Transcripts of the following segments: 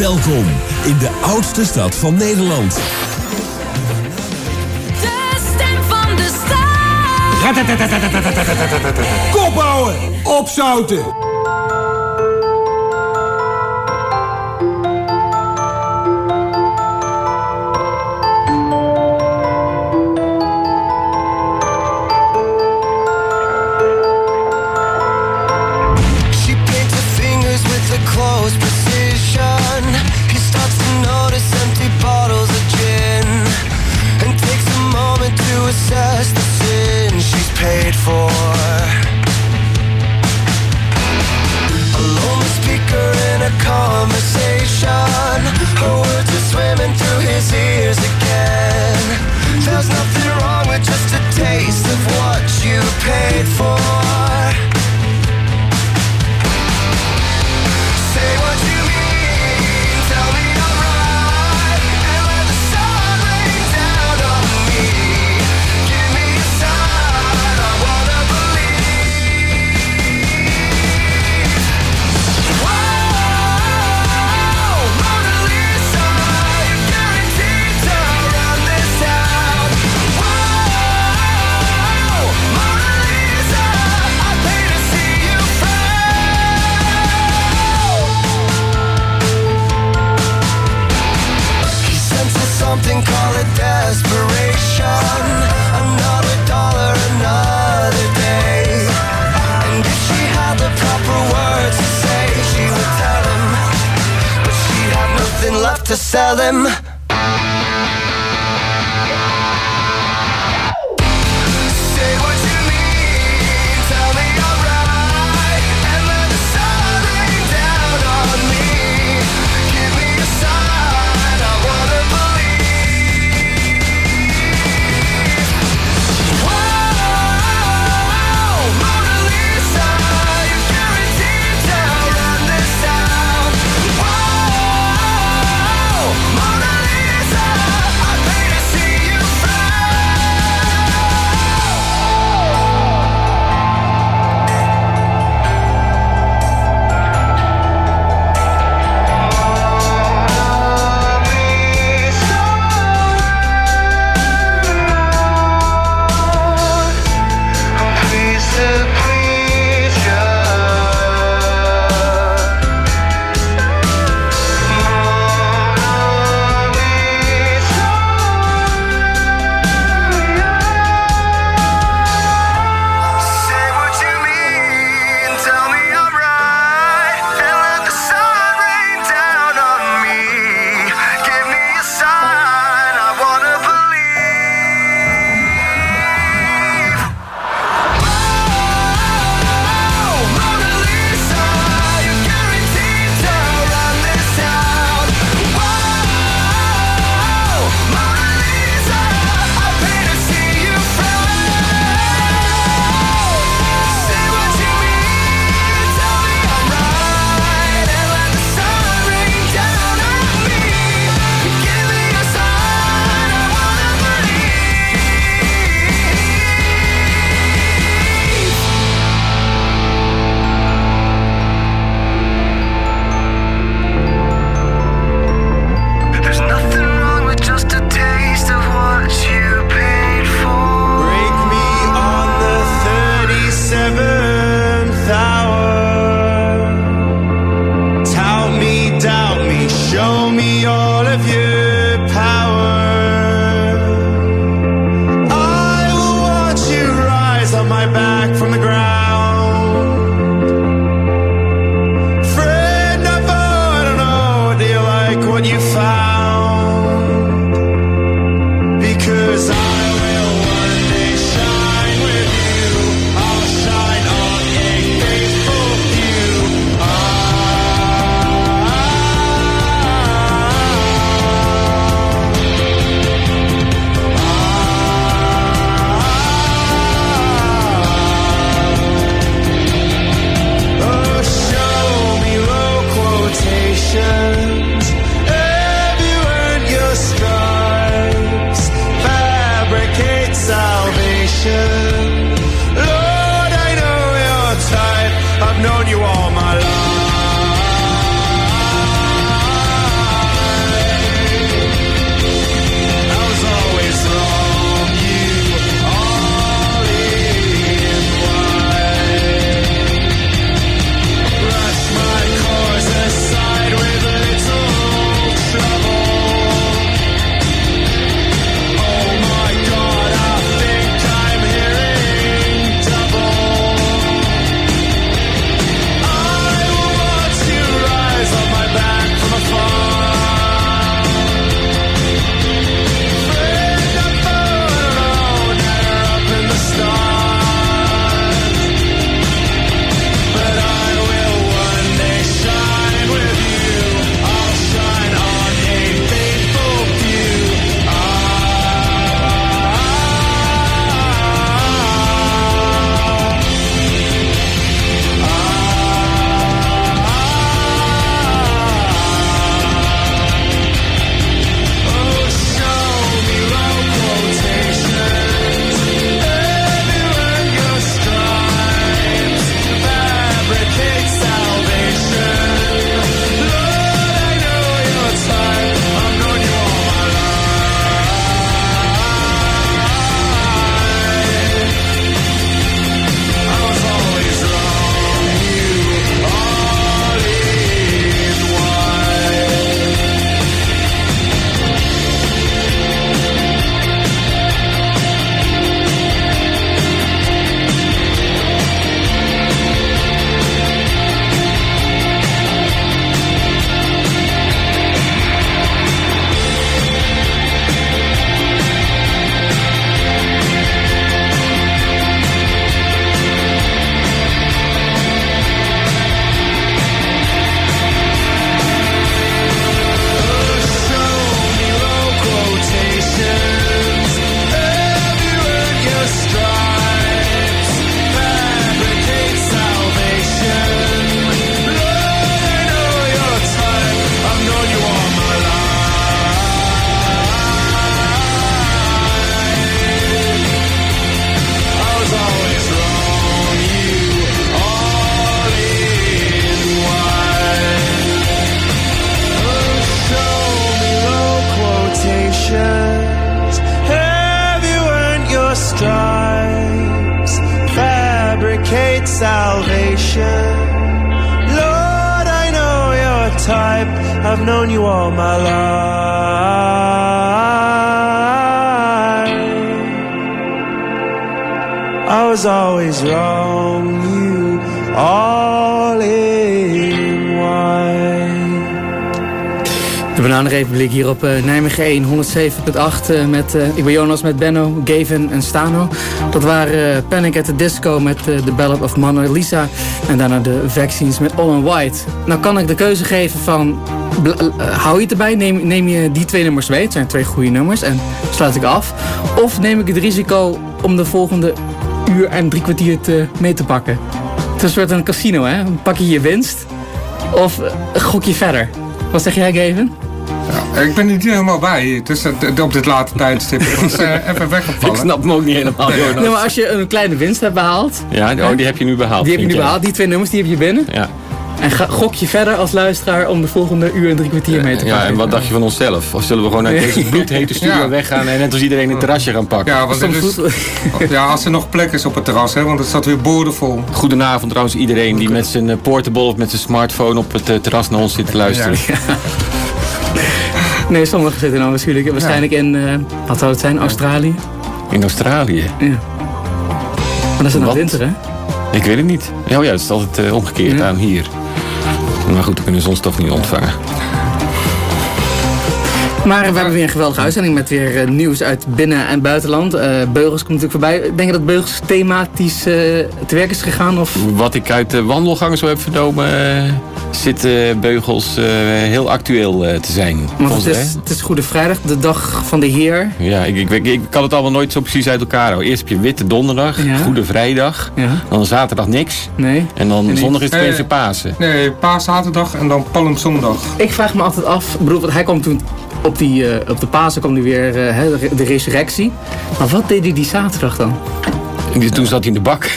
Welkom in de oudste stad van Nederland. De stem van de stad. Kop opzouten. Was always wrong, you all in white. De Bananenrepubliek hier op eh, Nijmegen 1, 107.8 eh, met, eh, ik ben Jonas met Benno, Gavin en Stano. Dat waren Panic at the Disco met The Ballad of Mona Lisa en daarna de Vaccines met All in White. Nou kan ik de keuze geven van, hou je het erbij, neem, neem je die twee nummers mee, het zijn twee goede nummers en sluit ik af. Of neem ik het risico om de volgende uur en drie kwartier te, mee te pakken. Het is een soort een casino hè, pak je je winst of gok je verder. Wat zeg jij Gavin? Ja, ik ben niet helemaal bij. Het is het- op dit late tijdstip. Ik was eh, even weggevallen. Ik snap hem ook niet helemaal, Jonas. Nee, maar als je een kleine winst hebt behaald, Ja, oh, die heb je nu behaald. die heb je nu behaald, die twee nummers die heb je binnen. Ja. En ga, gok je verder als luisteraar om de volgende uur en drie kwartier mee te ja, pakken. en wat dacht je van onszelf? Of zullen we gewoon uit deze bloedhete studio Ja. weggaan en net als iedereen een terrasje gaan pakken? Ja, want goed. ja, als er nog plek is op het terras, hè, want het staat weer boordevol. Goedenavond trouwens iedereen die met zijn eh, portable of met zijn smartphone op het eh, terras naar ons zit te luisteren. Nee, sommigen zitten dan waarschijnlijk, waarschijnlijk in, eh, wat zou het zijn, Australië. In Australië. Maar dat is het nog winter, hè? Ik weet het niet. Ja, ja het is altijd eh, omgekeerd Ja. aan hier. Maar goed, we kunnen zonstof niet ontvangen. Maar we hebben weer een geweldige uitzending met weer eh, nieuws uit binnen- en buitenland. Eh, Beugels komt natuurlijk voorbij. Denk je dat Beugels thematisch eh, te werk is gegaan? Of? Wat ik uit de wandelgangen zo heb vernomen, zitten beugels eh, heel actueel eh, te zijn. Het is, het is Goede Vrijdag, de dag van de Heer. Ja, ik, ik, ik, ik kan het allemaal nooit zo precies uit elkaar houden. Eerst heb je Witte Donderdag, Ja. Goede Vrijdag, Ja, dan zaterdag niks. nee. En dan Nee. zondag is het weer Pasen. Nee, paaszaterdag en dan palmzondag. Ik vraag me altijd af, bedoel, want hij kwam toen op, die, eh, op de Pasen kwam hij weer eh, hè, de, de resurrectie. Maar wat deed hij die zaterdag dan? Die- Toen zat hij in de bak.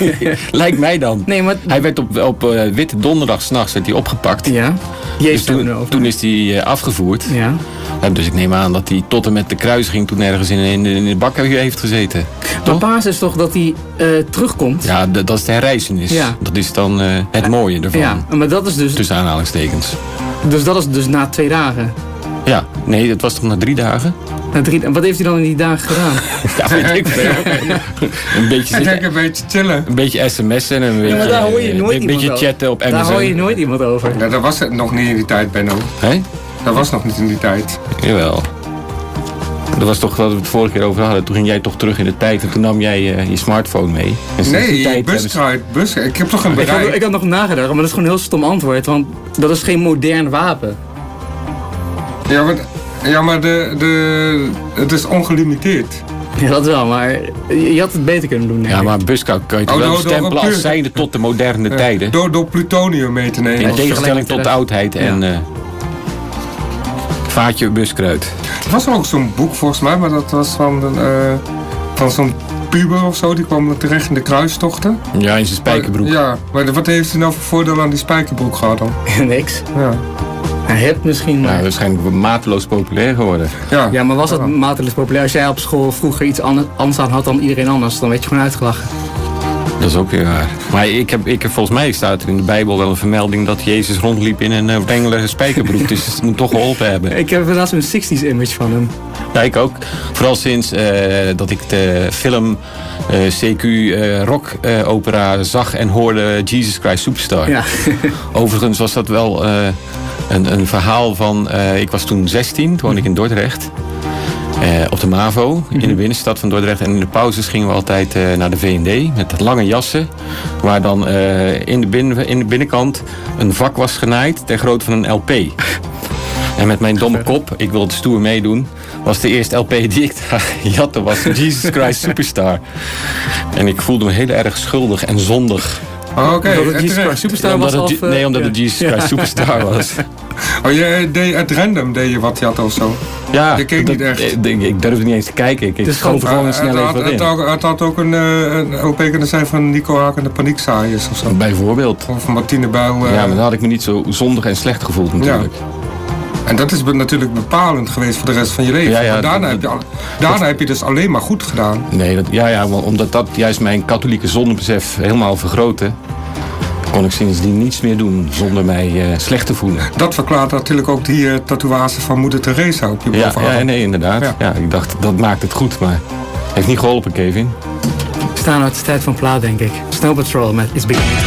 Lijkt mij dan. Nee, maar... Hij werd op, op eh, Witte Donderdag s'nachts opgepakt. Ja, Dus Jezus toen, toen, over. toen is hij eh, afgevoerd. Ja. Dus ik neem aan dat hij tot en met de kruising toen ergens in, in, in de bak heeft gezeten. Maar Toch? Pasen is toch dat hij eh, terugkomt? Ja, dat is de herrijzenis. Ja. Dat is dan het mooie ervan. Ja, maar dat is dus, Tussen aanhalingstekens. dus dat is dus na twee dagen. Ja, nee, dat was toch na drie dagen? Drie, wat heeft hij dan in die dagen gedaan? Ja, weet ik veel. een beetje Ik denk zitten, een beetje chillen. een beetje sms'en en een beetje, daar hoor je nooit een beetje chatten op Daar Amazon. hoor je nooit iemand over. Ja, dat was het nog niet in die tijd, Benno. Hè? Dat was nog niet in die tijd. Jawel. Dat was toch wat we het vorige keer over hadden. Toen ging jij toch terug in de tijd en toen nam jij eh, je smartphone mee. En Nee, buskruid, bus. Ik heb toch een Ik had, bereik. ik had nog nagedacht, maar dat is gewoon een heel stom antwoord. Want dat is geen modern wapen. Ja, maar, ja, maar de, de, het is ongelimiteerd. Ja, dat wel, maar je had het beter kunnen doen. Ja, maar buskout kan je toch Oh, wel stempelen een als puur- zijnde tot de moderne Ja, tijden. Door, door plutonium mee te nemen. In tegenstelling tot de oudheid en eh vaatje buskruid. Er was ook zo'n boek volgens mij, maar dat was van, een, eh, van zo'n puber of zo. Die kwam terecht in de kruistochten. Ja, in zijn spijkerbroek. Ja, maar wat heeft hij nou voor voordeel aan die spijkerbroek gehad dan? Niks. Ja, Hij hebt misschien maar... Ja, waarschijnlijk mateloos populair geworden. ja. Ja, maar was dat mateloos populair? Als jij op school vroeger iets ander- anders aan had dan iedereen anders, dan werd je gewoon uitgelachen. Dat is ook weer waar. Maar ik heb, ik heb volgens mij staat er in de Bijbel wel een vermelding dat Jezus rondliep in een uh, bengelige spijkerbroek. dus het moet toch geholpen hebben. Ik heb inderdaad zo'n 60s image van hem. Ja, ik ook. Vooral sinds eh, dat ik de film eh, CQ eh, rock opera zag en hoorde Jesus Christ Superstar. Ja. Overigens was dat wel een, een verhaal van... ik was toen 16, toen woonde ik in Dordrecht. Op de MAVO, in de binnenstad van Dordrecht. En in de pauzes gingen we altijd naar de V&D met lange jassen. Waar dan in, de binnen, in de binnenkant een vak was genaaid ter grootte van een LP. En met mijn domme kop, ik wilde stoer meedoen, was de eerste LP die ik daar jatte was Jesus Christ Superstar. En ik voelde me heel erg schuldig en zondig. Oh, Oké, het Jesus. Christ Superstar omdat was het, of, eh, nee, omdat ja. het Jesus Christ Superstar was. Oh, je deed uit random deed je wat je had of zo? Ja, Je keek dat- niet echt. Ik, ik, ik durfde niet eens te kijken. Ik, ik is schoof gewoon Eh, snel het, even had, wat het, in. had, het had ook een, eh, een LP kunnen zijn van Nico Haak en de Paniekzaaiers of zo. Bijvoorbeeld. Of van Martine eh, Ja, maar dan had ik me niet zo zondig en slecht gevoeld natuurlijk. En dat is natuurlijk bepalend geweest voor de rest van je leven. Ja, ja, Maar daarna, dat- heb je, al- daarna heb je dus alleen maar goed gedaan. Nee, dat, ja, ja, want omdat dat juist mijn katholieke zondebesef helemaal vergrootte... kon ik sindsdien niets meer doen zonder mij eh, slecht te voelen. Dat verklaart natuurlijk ook die eh, tatoeage van moeder Teresa op je Ja, bovenarm. ja, nee, inderdaad. Ja. Ja. ik dacht, dat maakt het goed, maar heeft niet geholpen, Kevin. Staan uit de tijd van plaat, denk ik. Snow Patrol met It's Beginning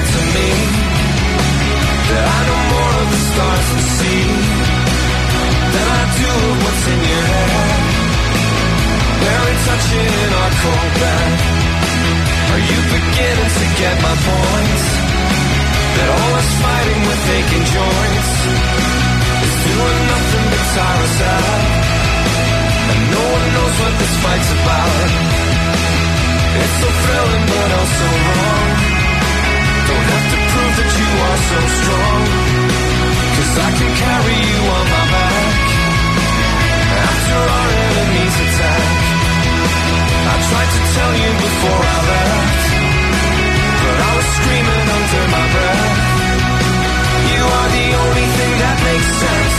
beginning to me that I know more of the stars and see than I do of what's in your head. Barely touching in our cold bed. Are you beginning to get my point? That all this fighting with aching joints is doing nothing but tire us out. And no one knows what this fight's about. It's so thrilling but also wrong. So strong. Cause I can carry you on my back. After our enemies attack. I tried to tell you before I left. But I was screaming under my breath. You are the only thing that makes sense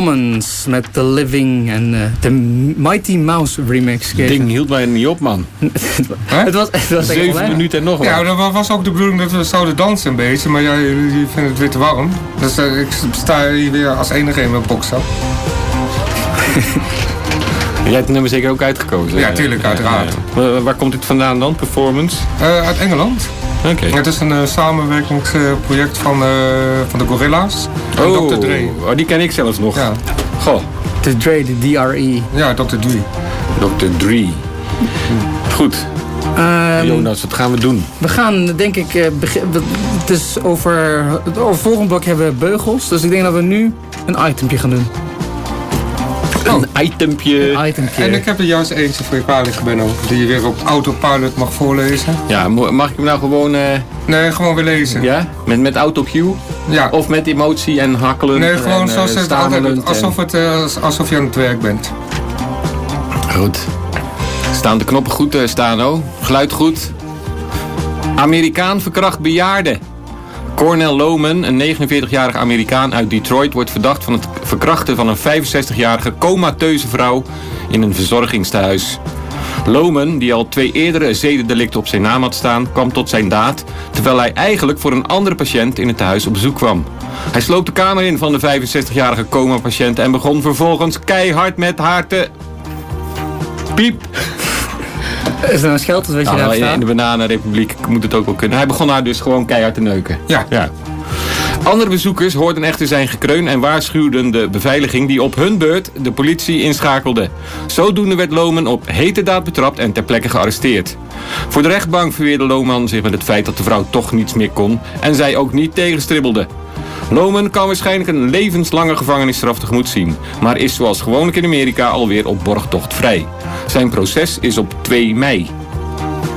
Performance met The Living en eh, de Mighty Mouse remix. Het ding hield mij niet op, man. het was, het was Zeven minuten en nog wat. Ja, dat wa- was ook de bedoeling dat we zouden dansen een beetje, maar ja, jullie jullie vinden het weer te warm. Dus eh, ik sta hier weer als enige in mijn boxer. Jij hebt het nummer zeker ook uitgekozen. Ja, tuurlijk, uiteraard. Ja, ja. Waar- Waar komt dit vandaan dan, performance? Eh, uit Engeland. Oké. Het is een eh, samenwerkingsproject van, eh, van de Gorilla's Oh, Dr. Dre. oh, die ken ik zelfs nog. Ja, Goh, De Dre, de DRE. ja Dr. Dre. Dr. Dre. Goed, Ehm, Jonas, wat gaan we doen? we gaan denk ik... eh, het is over, over volgend blok hebben we beugels. Dus ik denk dat we nu een itempje gaan doen. Itempje. Een itempje. En ik heb er juist eentje voor je klaar liggen, Benno. Die je weer op autopilot mag voorlezen. Ja, mag ik hem nou gewoon... eh, Nee, gewoon weer lezen. ja? Met, met autocue? Ja. Of met emotie en hakkelen? Nee, gewoon en, eh, zoals het altijd. Alsof, het, eh, als- alsof je aan het werk bent. en- Goed. Staan de knoppen goed, eh, Stano? Geluid goed? Amerikaan verkracht bejaarden. Cornel Loman, een 49-jarige Amerikaan uit Detroit, wordt verdacht van het verkrachten van een 65-jarige comateuze vrouw in een verzorgingstehuis. Loman, die al twee eerdere zedendelicten op zijn naam had staan, kwam tot zijn daad, terwijl hij eigenlijk voor een andere patiënt in het tehuis op bezoek kwam. Hij sloop de kamer in van de 65-jarige coma-patiënt en begon vervolgens keihard met haar te... Piep! Is er een schelders wat je Nou, daar in, de Bananenrepubliek moet het ook wel kunnen. Hij begon haar dus gewoon keihard te neuken. Ja. ja. Andere bezoekers hoorden echter zijn gekreun en waarschuwden de beveiliging die op hun beurt de politie inschakelde. Zodoende werd Loman op hete daad betrapt en ter plekke gearresteerd. Voor de rechtbank verweerde Loman zich met het feit dat de vrouw toch niets meer kon en zij ook niet tegenstribbelde. Loman kan waarschijnlijk een levenslange gevangenisstraf tegemoet zien, maar is zoals gewoonlijk in Amerika alweer op borgtocht vrij. Zijn proces is op 2 mei.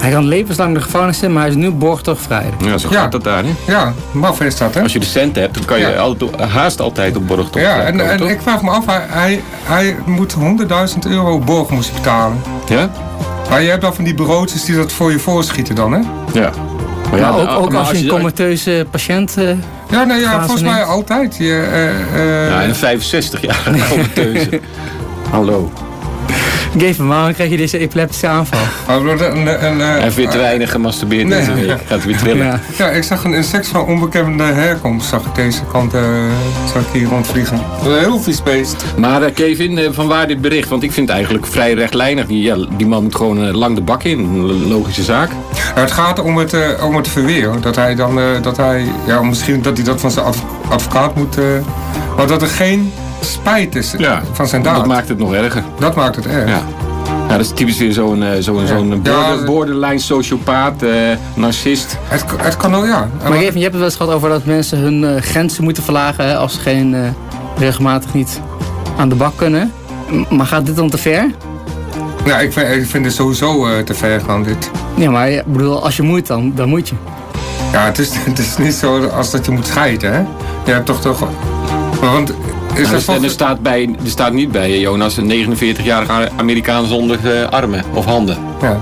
Hij kan levenslang de gevangenis zitten, maar hij is nu borgtochtvrij. Ja, zo Ja. gaat dat daar. Hè? Ja, maf is dat, hè? Als je de cent hebt, dan kan je Ja. altijd, haast altijd op borgtocht Ja, eh, en, komen, en ik vraag me af, hij, hij, hij moet 100.000 euro borg moest hij betalen. Ja? Maar je hebt dan van die bureautjes die dat voor je voorschieten dan, hè? Ja. Maar Maar ook, maar ook als je een comateuze patiënt... eh, Ja, nee, ja, Fase volgens mij neemt. altijd. Je, eh, eh, Ja, en een 65 jaar comateuze. Hallo. Geven, waarom krijg je deze epileptische aanval? bedoel, een, een, een, Hij heeft weer te weinig gemasturbeerd Nee. deze week. Gaat weer trillen. Ja. Ja, ik zag een insect van onbekende herkomst. Zag ik deze kant, eh zag ik hier rondvliegen. Een heel vies beest. Maar eh, Kevin, eh, van waar dit bericht? Want ik vind het eigenlijk vrij rechtlijnig. Die, ja, die man moet gewoon eh, lang de bak in. Een logische zaak. Nou, het gaat om het, eh, om het verweer. Dat hij dan, eh, dat hij, ja, misschien dat hij dat van zijn adv- advocaat moet, eh, maar dat er geen spijt is Ja, van zijn daad. Dat maakt het nog erger. Dat maakt het erg. Ja. Ja, dat is typisch weer zo'n eh, zo'n zo'n border- borderline sociopaat, eh, narcist. Het, het kan ook, ja. Maar Geven, je hebt het wel eens gehad over dat mensen hun eh, grenzen moeten verlagen... Hè, als ze geen, eh, regelmatig niet aan de bak kunnen. M- Maar gaat dit dan te ver? Ja, ik vind, ik vind het sowieso eh, te ver gaan, dit. Ja, maar ik bedoel, als je moet dan, dan moet je. Ja, het is, het is niet zo als dat je moet scheiden, hè? Je hebt toch toch... Want is dat dus, en er, staat bij, er staat niet bij Jonas een 49-jarige Amerikaan zonder eh, armen of handen. Ja.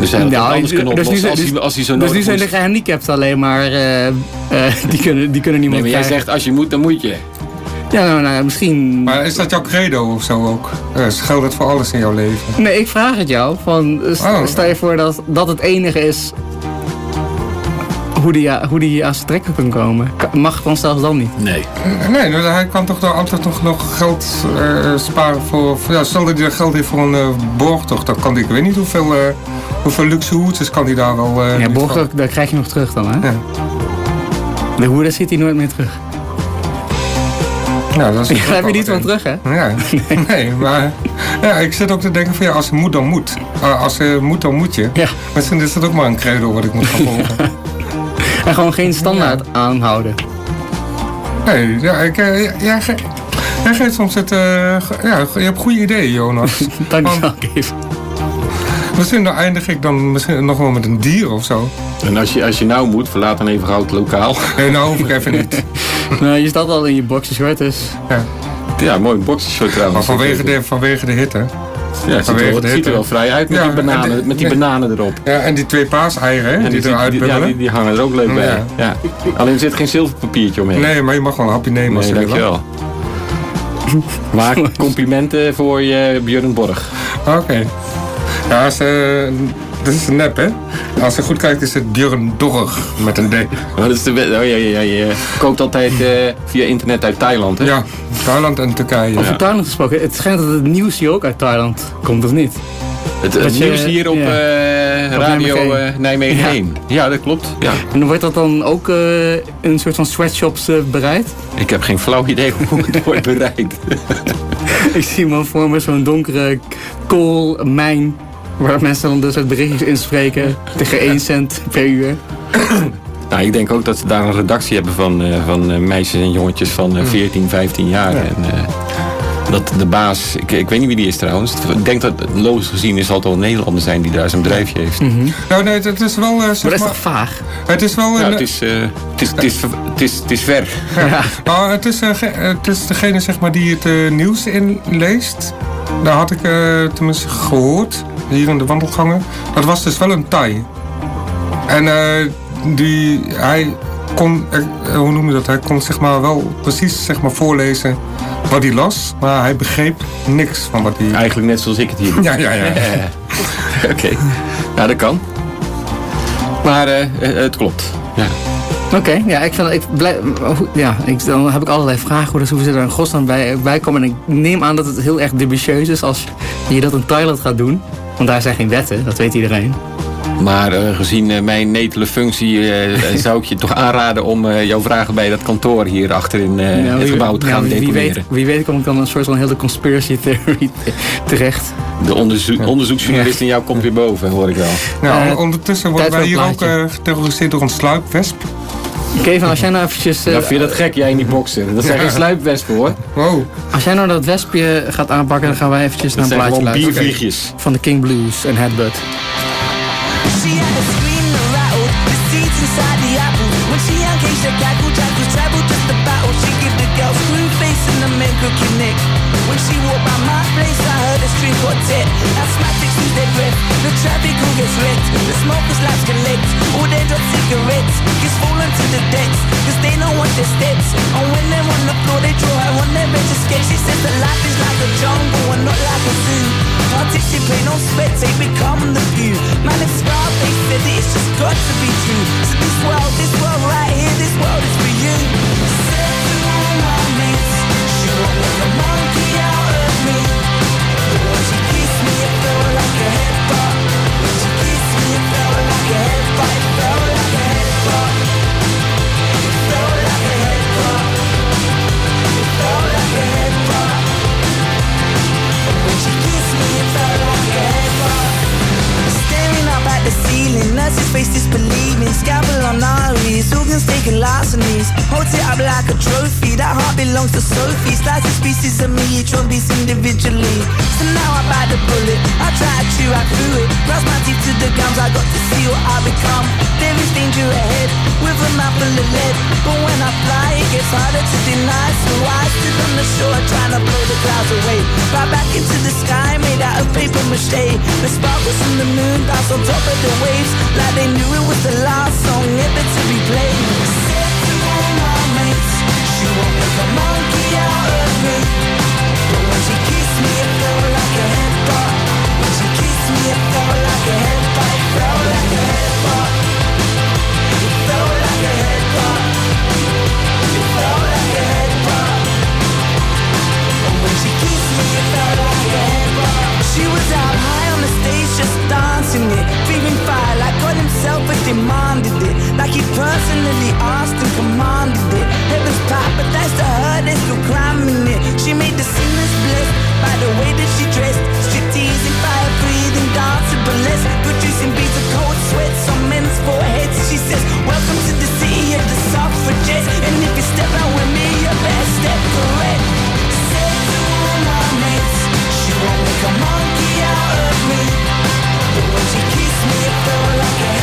Dus hij anders kunnen dus oplossen nu- als, dus- hij, als hij zo Dus nu zijn de moest. gehandicapten alleen maar... eh, eh, die, kunnen, die kunnen Nee, niemand maar jij krijgen. zegt als je moet, dan moet je. Ja, nou, nou, misschien... Maar is dat jouw credo of zo ook? Uh, geldt het voor alles in jouw leven? Nee, ik vraag het jou. Van, st- Oh. Stel je voor dat dat het enige is hoe die, hoe die aan zijn trekken kan komen. Mag dan zelfs dan niet? Nee. Nee, nou, hij kan toch dan altijd nog, nog geld eh, sparen voor... voor- Ja, stel dat hij dat geld heeft voor een eh, borgtocht, dan kan hij, ik weet niet hoeveel, eh, hoeveel luxe hoedjes kan hij daar wel... eh, ja, niet borg, van. daar krijg je nog terug dan, hè? Ja. De hoede ziet hij nooit meer terug. Ja, dat is ook heb je niet van terug, hè? Ja, nee, maar ja, ik zit ook te denken van ja, als je moet, dan moet. Uh, als je moet, dan moet je. Ja. Misschien is dat ook maar een credo wat ik moet gaan volgen. En gewoon geen standaard aanhouden. nee, ja, ik, uh, ja, ge jij geeft soms het, uh, ja, je hebt goede ideeën, Jonas. Dankjewel, Kees. Misschien dan eindig ik dan misschien nog wel met een dier of zo. En als je, als je nou moet, verlaat dan even gauw het lokaal. Nee, nou hoef ik even niet. nou, je staat al in je boxershort, dus... Ja. Ja, mooi boxershort trouwens. Maar vanwege de, vanwege de hitte. Ja, het ziet, er wel, het ziet er wel vrij uit met Ja, die bananen, met die bananen erop. Ja, en die twee paaseieren, die, die, eruit die, ja, die, die hangen er ook leuk bij. Ja. Ja. Alleen er zit geen zilverpapiertje omheen. Nee, maar je mag wel een hapje nemen als Nee, je wil. dankjewel. Maar complimenten voor je Björn Borg. Oké. Ja, als, dat is een nep, hè? Als je goed kijkt is het Björn Dorg met een D. Wat is de, oh, ja, ja, ja, je koopt altijd eh, via internet uit Thailand, hè? Ja, Thailand en Turkije. Over Thailand gesproken, het schijnt dat het nieuws hier ook uit Thailand komt, of niet? Het, het Dat je- nieuws hier op ja. eh, Op radio Nijmegen eh, Nijmegen Ja. 1. Ja, dat klopt. Ja. En wordt dat dan ook eh, in een soort van sweatshops bereid? Ik heb geen flauw idee hoe het wordt bereid. Ik zie me voor me zo'n donkere koolmijn. Waar mensen dan dus het berichtjes inspreken tegen 1 cent per uur. Nou, ik denk ook dat ze daar een redactie hebben van, eh, van eh, meisjes en jongetjes van eh, 14, 15 jaar. En, eh, dat de baas, ik, ik weet niet wie die is trouwens. Ik denk dat logisch gezien is altijd wel een Nederlander zijn die daar zijn bedrijfje heeft. Nou, nee, het is wel, eh, Maar dat zeg is maar, toch vaag? het is wel Ja, een... het is, eh, het is, het is, het is, het is ver. Nou, het is, eh, het is degene zeg maar, die het eh, nieuws inleest. Daar had ik eh, tenminste gehoord, hier in de wandelgangen. Dat was dus wel een Thai. En eh, die, hij kon, eh, hoe noem je dat? Hij kon zeg maar wel precies zeg maar, voorlezen wat hij las. Maar hij begreep niks van wat hij... Eigenlijk net zoals ik het hier. Ja, ja, ja. Oké, nou dat kan. Maar het klopt. Ja. Oké, ja, ik vind ik blij, hoe- ja, ik, dan heb ik allerlei vragen dat- hoe ze er in godsnaam bij, bij komen. En ik neem aan dat het heel erg dubieus is als je dat in Thailand gaat doen. Want daar zijn geen wetten, dat weet iedereen. Maar eh, gezien eh, mijn netele functie eh, zou ik je toch aanraden om eh, jouw vragen bij dat kantoor hier achter in eh, Ja, het gebouw te ja, gaan wie, wie deponeren. weet, wie weet kom ik dan een soort van hele conspiracy theory terecht. De onderzo onderzoeksjournalist in jou komt weer boven, hoor ik wel. Nou, ondertussen worden wij hier ook geterroriseerd door een sluipwesp. Kevin, als jij nou eventjes... eh, Nou, vind je dat gek, jij in die boksen? Dat zijn geen sluipwespen, hoor. Wow. Als jij nou dat wespje gaat aanpakken, dan gaan wij eventjes naar Dat een zijn plaatje gewoon luisteren. biervliegjes. Van de King Blues en Headbutt. Geisha cackle, jackal, travel just a battle. She give the girls screw face and the men cooking neck. When she walked by my place, I heard a string quartet. Asthmatics lose their breath, the traffic all gets wrecked. The smokers' lives labs collect all their drop cigarettes. Gets fallen to the decks, cause they don't want their steps. And when they're on the floor, they draw her on their to sketch. She says that life is like a jungle and not like a zoo. Participate, no spectate, become the view. Man, if Scarface said it, it's just got to be true. So this world, this world right here, this world is for you. Said to all my mates, she won't let the monkey ceiling, nurse's face disbelieving. Scalpel on Ari's, organs taking larcenies. Holds it up like a trophy, that heart belongs to Sophie. Slices pieces of me, each one piece individually. So now I bite the bullet, I try to right through it. Cross my teeth to the gums, I got to see what I become. There is danger ahead, with a mouth full of lead. But when I fly, it gets harder to deny. So I stood on the shore, trying to blow the clouds away. Fly back into the sky, made out of paper mache. The sparkles from the moon bounce on top of the waves, like they knew it was the last song ever to be played. Said to all my mates, she won't make a monkey out of me. But when she kissed me, it felt like a headbutt. When she kissed me, it felt like a headbutt. It felt like a headbutt. It felt like a headbutt. It felt like a headbutt. And when she kissed me, it felt like a headbutt. She was out high on the stage, just dancing it, Feeling fire like God Himself had demanded it, like He personally asked and commanded it. Heaven's path, but that's to her, they're still climbing it. She made the sinners blessed by the way that she dressed, striptease and fire breathing, dancing burlesque, producing beats of cold sweats on men's foreheads. She says, Welcome to the city of the suffragettes, and if you step out with me, you better step correct. Said to my mates, she won't make a monkey out of me. When she kissed me, it felt like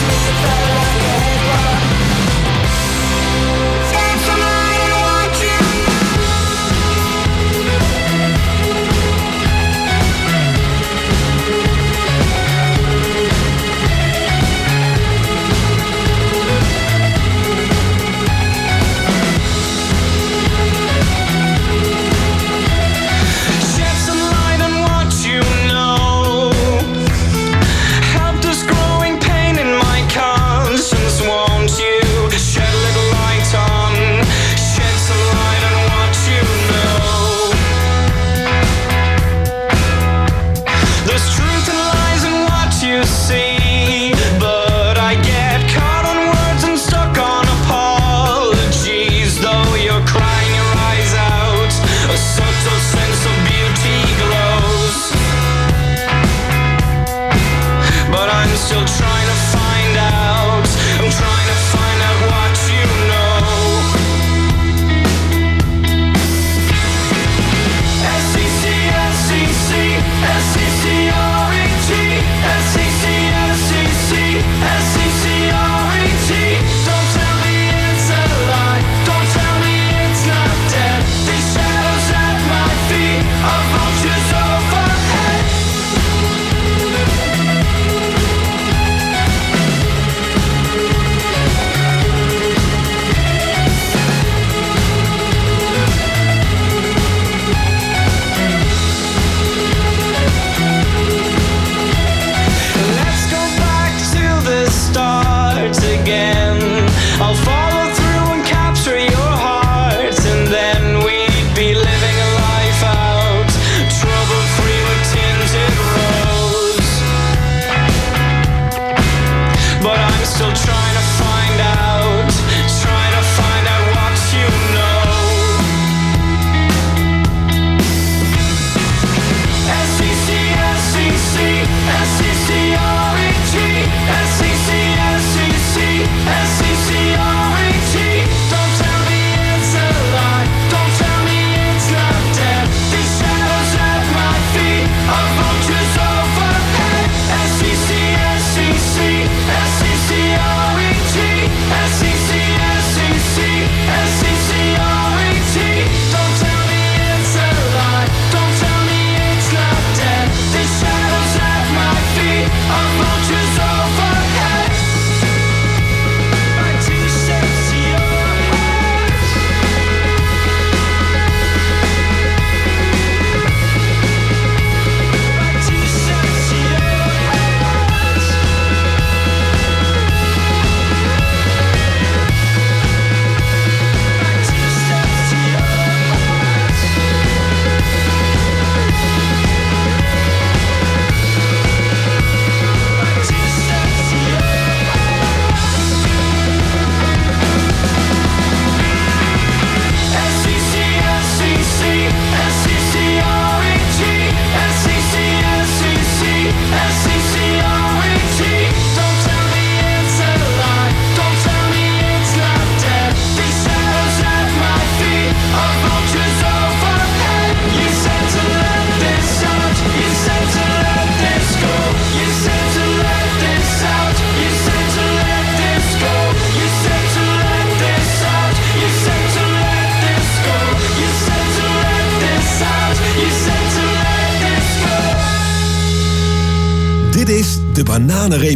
she kissed me, it felt like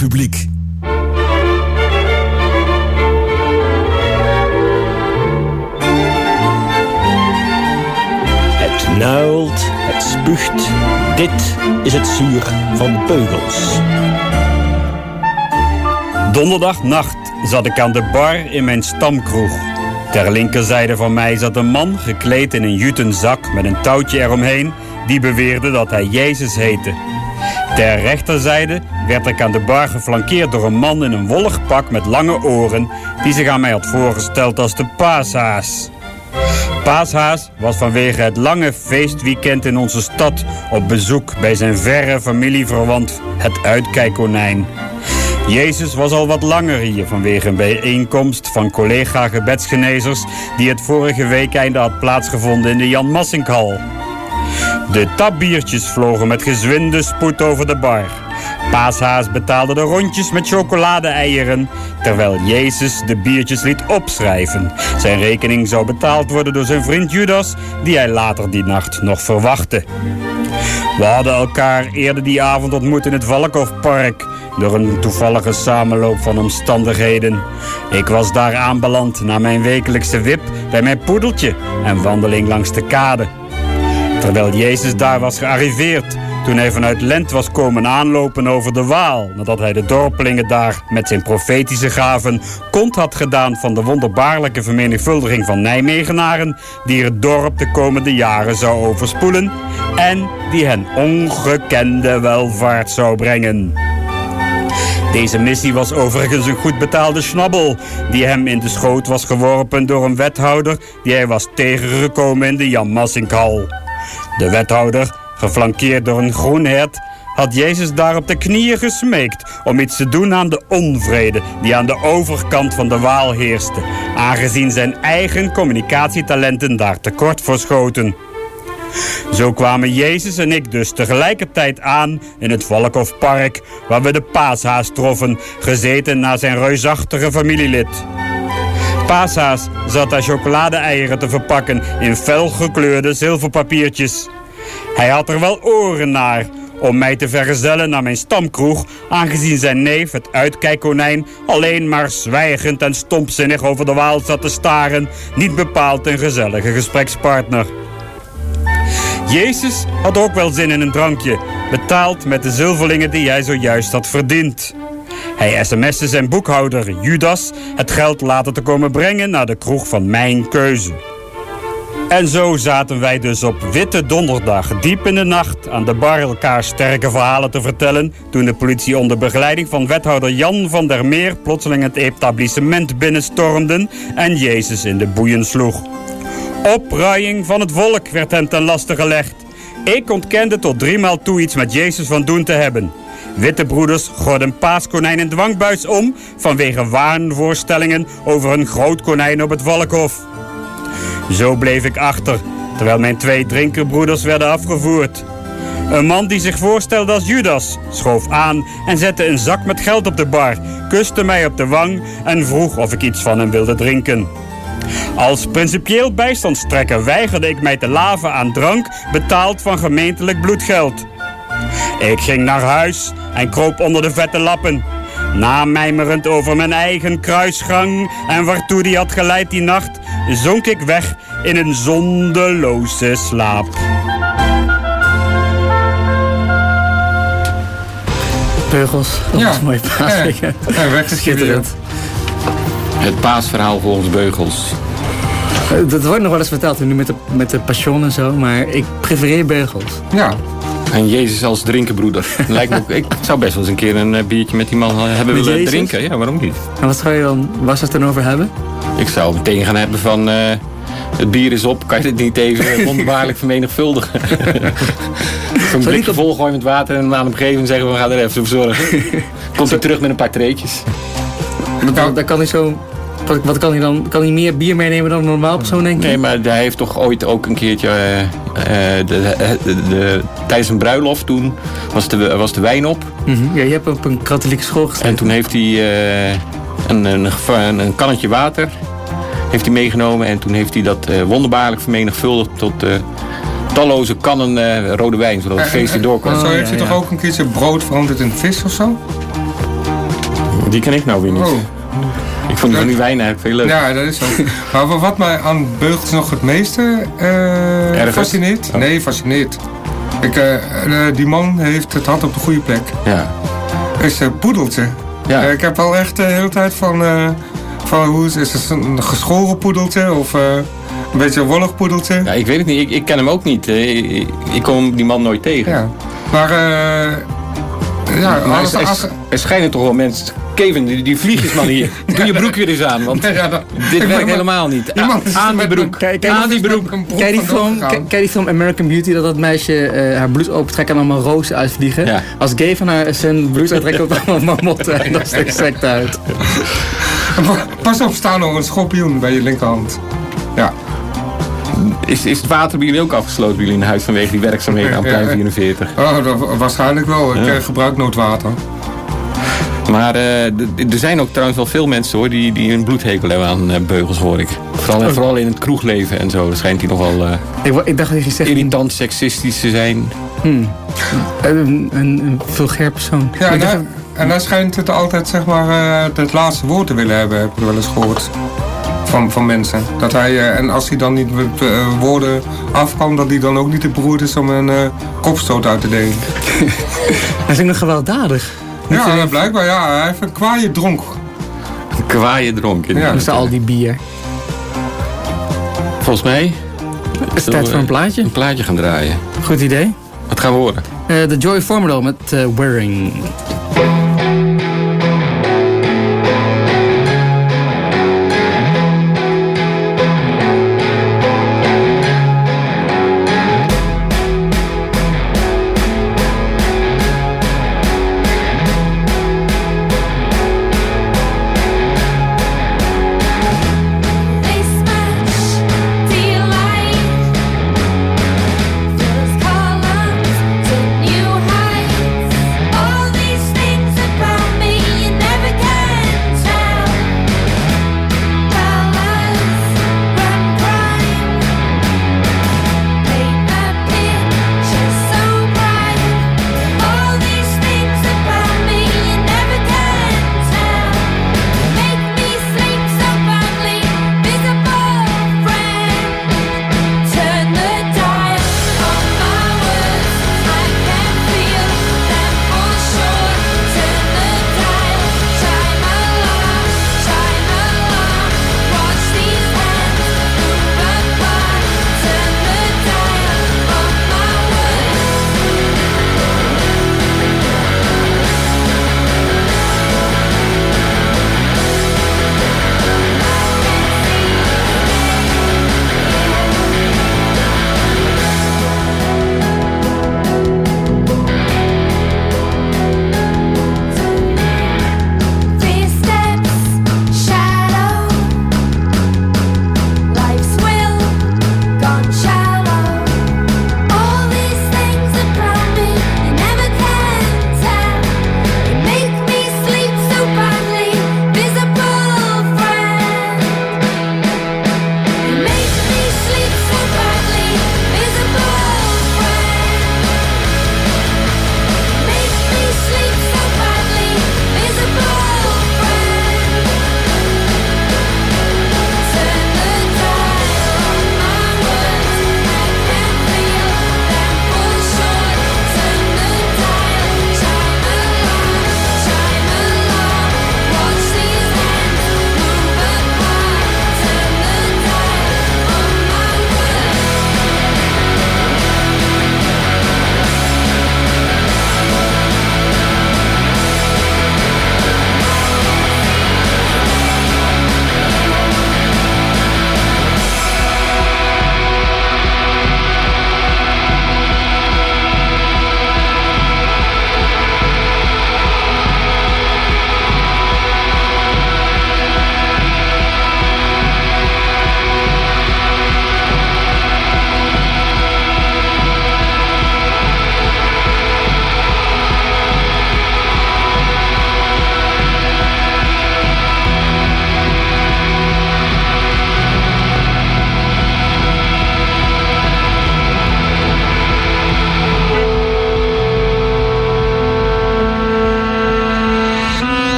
Bananenrepubliek. Het nuilt, het spuugt. Dit is het zuur van beugels. Donderdagnacht zat ik aan de bar in mijn stamkroeg. Ter linkerzijde van mij zat een man gekleed in een juten zak met een touwtje eromheen, die beweerde dat hij Jezus heette. Ter rechterzijde werd ik aan de bar geflankeerd door een man in een wollig pak met lange oren, die zich aan mij had voorgesteld als de paashaas. Paashaas was vanwege het lange feestweekend in onze stad op bezoek bij zijn verre familieverwant, het uitkijkkonijn. Jezus was al wat langer hier vanwege een bijeenkomst van collega-gebedsgenezers die het vorige weekende had plaatsgevonden in de Jan Massinkhal. De tapbiertjes vlogen met gezwinde spoed over de bar. Paashaas betaalde de rondjes met chocolade-eieren, terwijl Jezus de biertjes liet opschrijven. Zijn rekening zou betaald worden door zijn vriend Judas, die hij later die nacht nog verwachtte. We hadden elkaar eerder die avond ontmoet in het Valkhofpark door een toevallige samenloop van omstandigheden. Ik was daar aanbeland na mijn wekelijkse wip bij mijn poedeltje en wandeling langs de kade. Terwijl Jezus daar was gearriveerd toen hij vanuit Lent was komen aanlopen over de Waal, nadat hij de dorpelingen daar met zijn profetische gaven kont had gedaan van de wonderbaarlijke vermenigvuldiging van Nijmegenaren, die het dorp de komende jaren zou overspoelen en die hen ongekende welvaart zou brengen. Deze missie was overigens een goed betaalde schnabbel, die hem in de schoot was geworpen door een wethouder die hij was tegengekomen in de Jan Massinkhal. De wethouder, geflankeerd door een groenhert, had Jezus daar op de knieën gesmeekt om iets te doen aan de onvrede die aan de overkant van de Waal heerste, aangezien zijn eigen communicatietalenten daar tekort voor schoten. Zo kwamen Jezus en ik dus tegelijkertijd aan in het Valkhofpark, waar we de paashaas troffen, gezeten na zijn reusachtige familielid. Paashaas zat daar chocolade-eieren te verpakken in felgekleurde zilverpapiertjes. Hij had er wel oren naar om mij te vergezellen naar mijn stamkroeg, aangezien zijn neef, het uitkijkkonijn, alleen maar zwijgend en stompzinnig over de waal zat te staren, niet bepaald een gezellige gesprekspartner. Jezus had ook wel zin in een drankje, betaald met de zilverlingen die hij zojuist had verdiend. Hij sms'te zijn boekhouder Judas het geld laten te komen brengen naar de kroeg van mijn keuze. En zo zaten wij dus op witte donderdag diep in de nacht aan de bar elkaar sterke verhalen te vertellen toen de politie onder begeleiding van wethouder Jan van der Meer plotseling het etablissement binnenstormden en Jezus in de boeien sloeg. Opruiing van het volk werd hem ten laste gelegd. Ik ontkende tot driemaal toe iets met Jezus van doen te hebben. Witte broeders gooiden paaskonijn en dwangbuis om vanwege waanvoorstellingen over een groot konijn op het Valkhof. Zo bleef ik achter, terwijl mijn twee drinkerbroeders werden afgevoerd. Een man die zich voorstelde als Judas schoof aan en zette een zak met geld op de bar, kuste mij op de wang en vroeg of ik iets van hem wilde drinken. Als principieel bijstandstrekker weigerde ik mij te laven aan drank betaald van gemeentelijk bloedgeld. Ik ging naar huis en kroop onder de vette lappen. Namijmerend over mijn eigen kruisgang en waartoe die had geleid die nacht, zonk ik weg in een zondeloze slaap. Beugels, dat Ja. was een mooie paas. Ja. Schitterend. Het paasverhaal volgens Beugels. Eh, Dat wordt nog wel eens verteld, nu met de, met de passion en zo, maar ik prefereer beugels. Ja. En Jezus als drinkenbroeder. Lijkt me ook, ik zou best wel eens een keer een eh, biertje met die man eh, hebben Met willen Jezus? drinken. Ja, waarom niet? En wat zou je dan, waar zou je het dan over hebben? Ik zou meteen gaan hebben van... eh, het bier is op, kan je het niet even wonderbaarlijk vermenigvuldigen? Zo'n blikje volgooien met water en aan hem geven en zeggen we gaan er even voor zorgen. Komt hij terug met een paar treetjes. Dan, dan kan hij zo, wat, wat kan hij dan, kan hij meer bier meenemen dan een normaal persoon denk je? Nee, maar hij heeft toch ooit ook een keertje... eh, eh, de, de, de- tijdens een bruiloft toen was de, was de wijn op. Mhm. Ja, je hebt op een katholieke school. En toen heeft hij een, een, een kannetje water heeft hij meegenomen. En toen heeft hij dat eh, wonderbaarlijk vermenigvuldigd tot, eh, talloze kannen eh, rode wijn, zodat het feestje doorkomt. Zo heeft hij toch ook een keertje brood veranderd in vis of zo? Die ken ik nou weer niet. Oh. Ik vond van die wijn eigenlijk veel leuker. Ja, dat is ook. maar wa- wat mij aan Beugels nog het meeste eh, fascineert. Oh. Nee, fascineert. Ik, die man heeft het hart op de goede plek. Ja. Is een poedeltje. Ja. Eh, ik heb al echt de hele tijd van, eh, van hoe is, is het een geschoren poedeltje of eh, een beetje een wollig poedeltje? Ja, ik weet het niet. Ik, ik ken hem ook niet. Ik, ik kom die man nooit tegen. Ja. Maar eh ja, Maar als, als, er, er schijnen toch wel mensen... Kevin, die, die vliegjesman hier. Doe je broek weer eens aan, want Ja, dit werkt helemaal niet. Aan die broek. Kijk, aan die broek. Die film, die film American Beauty? Dat dat meisje eh, haar bloed opentrekt en allemaal rozen uitvliegen? Ja. Als gay van haar zijn bloed uittrekt, komt allemaal marmotten. En dat is exact uit. Pas op, staan nog een schorpioen bij je linkerhand. Ja. Is, is het water bij jullie ook afgesloten bij jullie in huis vanwege die werkzaamheden aan plein 44? Oh, dat, waarschijnlijk wel. Ik Ja. eh, gebruik noodwater. Maar eh, er zijn ook trouwens wel veel mensen hoor die, die een bloedhekel hebben aan eh, beugels hoor ik. Vooral, vooral in het kroegleven en zo schijnt die nogal eh, Ik, dacht dat je zeggen... irritant seksistisch te zijn. Hmm. Een, een, een vulgair persoon. Ja, en dacht- hij, en hij schijnt het altijd, zeg maar, eh, het laatste woord te willen hebben, heb ik wel eens gehoord. Van, van mensen. Dat hij, en als hij dan niet met woorden afkwam, dat hij dan ook niet te beroerd is om een eh, kopstoot uit te delen. Hij is ook nog gewelddadig. Ja, blijkbaar, ja. Hij heeft een kwaaie dronk. Een kwaaie dronk. Ja. inderdaad. Dus al die bier. Volgens mij Is het tijd voor een plaatje? een plaatje gaan draaien. Goed idee. Wat gaan we horen? Eh, De Joy Formidal met eh, Wearing.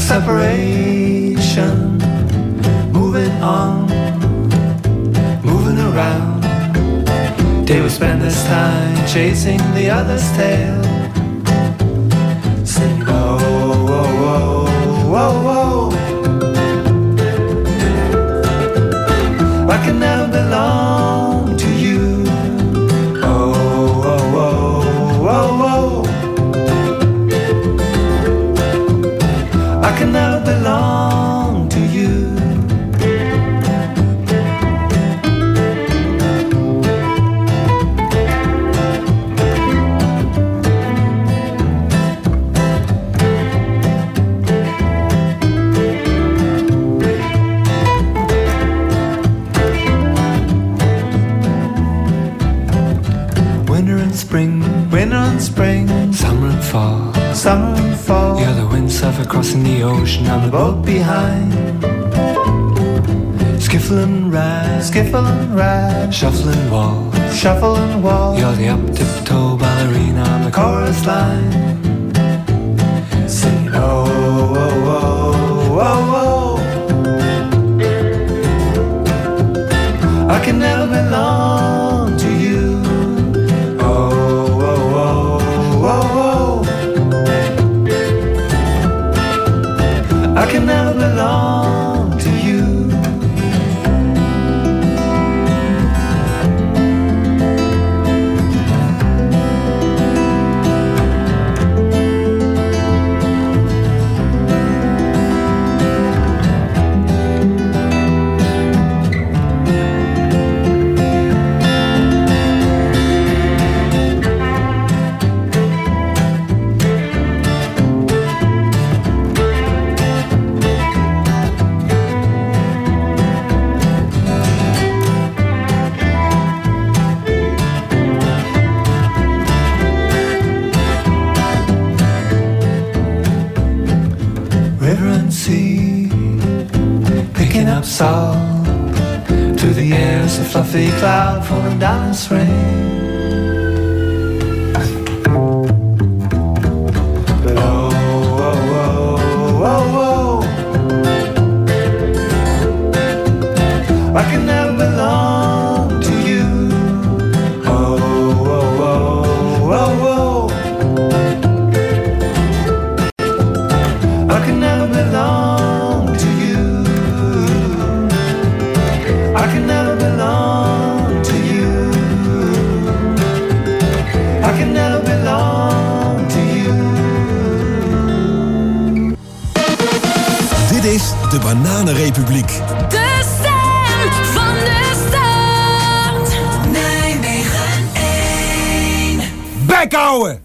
separation. Moving on, moving around. They will spend this time chasing the other's tail. Singing, oh, oh, oh, oh, oh. crossing the ocean on the boat behind. skifflin' and ride, skiffle ride, shuffling walls, shuffling walls. You're the up tiptoe ballerina on the chorus line. Sing oh oh oh oh oh. I can never. fluffy cloud falling down dance rain. publiek. De stem van de stad. Nijmegen 1. Bek!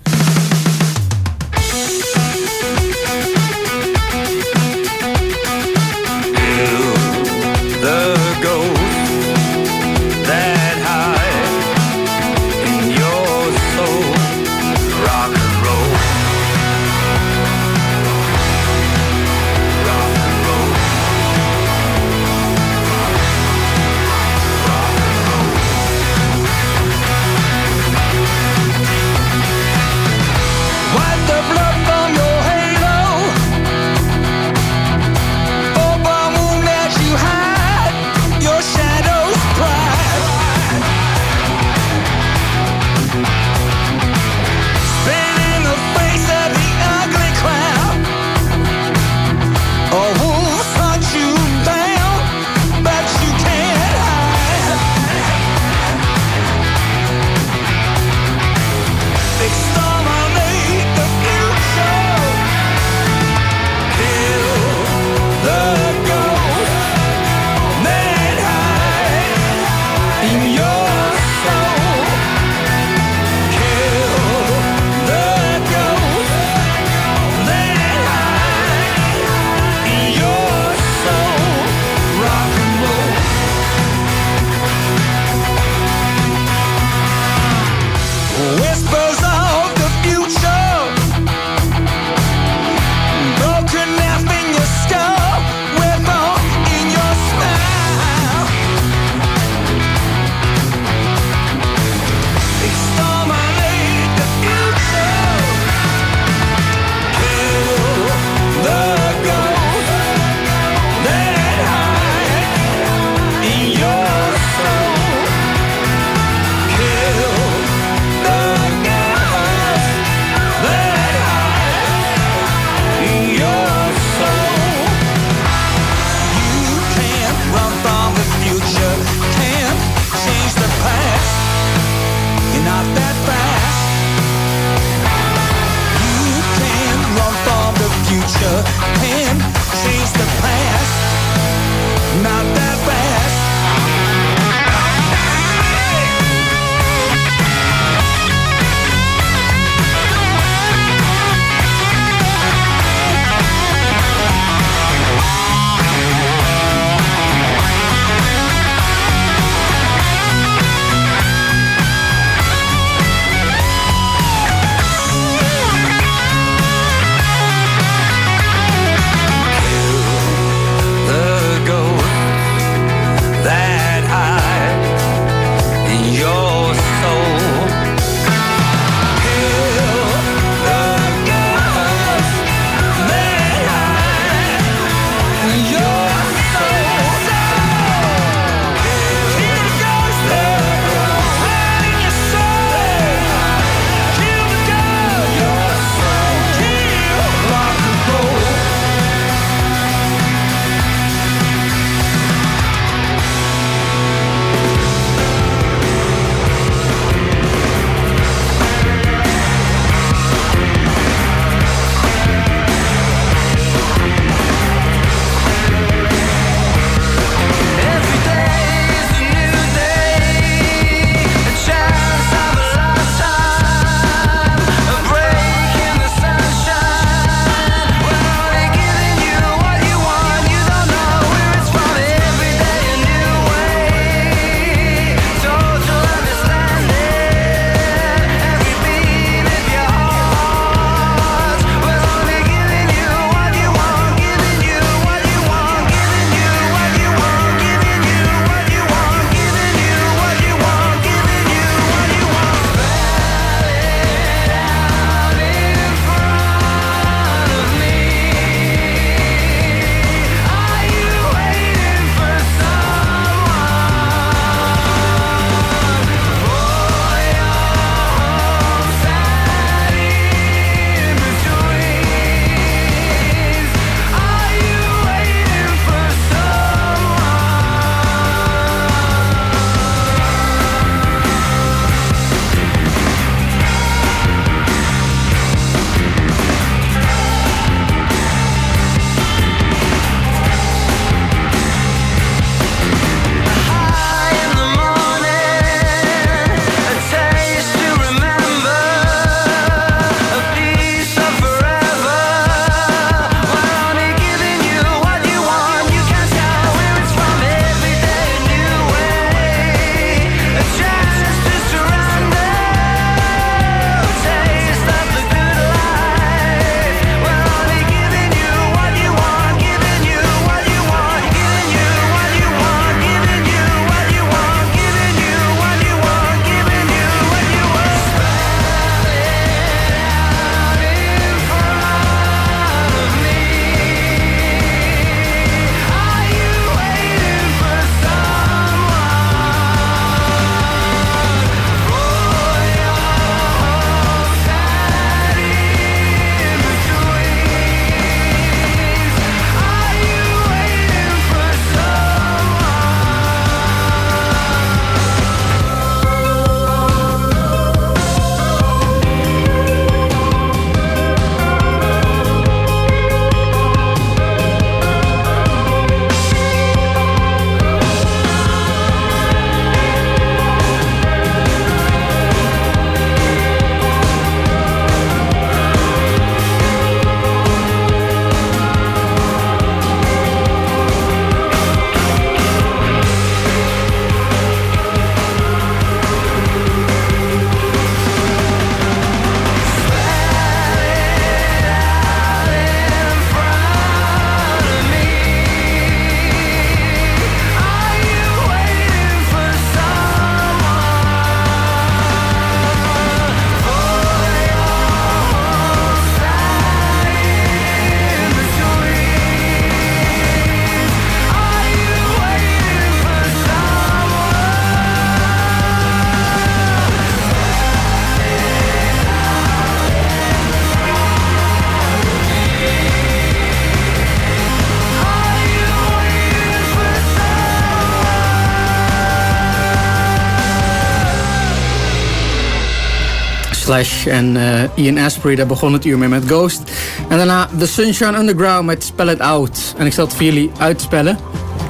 Slash en eh, Ian Asprey. Daar begon het uur mee met Ghost. En daarna The Sunshine Underground met Spell It Out. En ik zal het voor jullie uitspellen.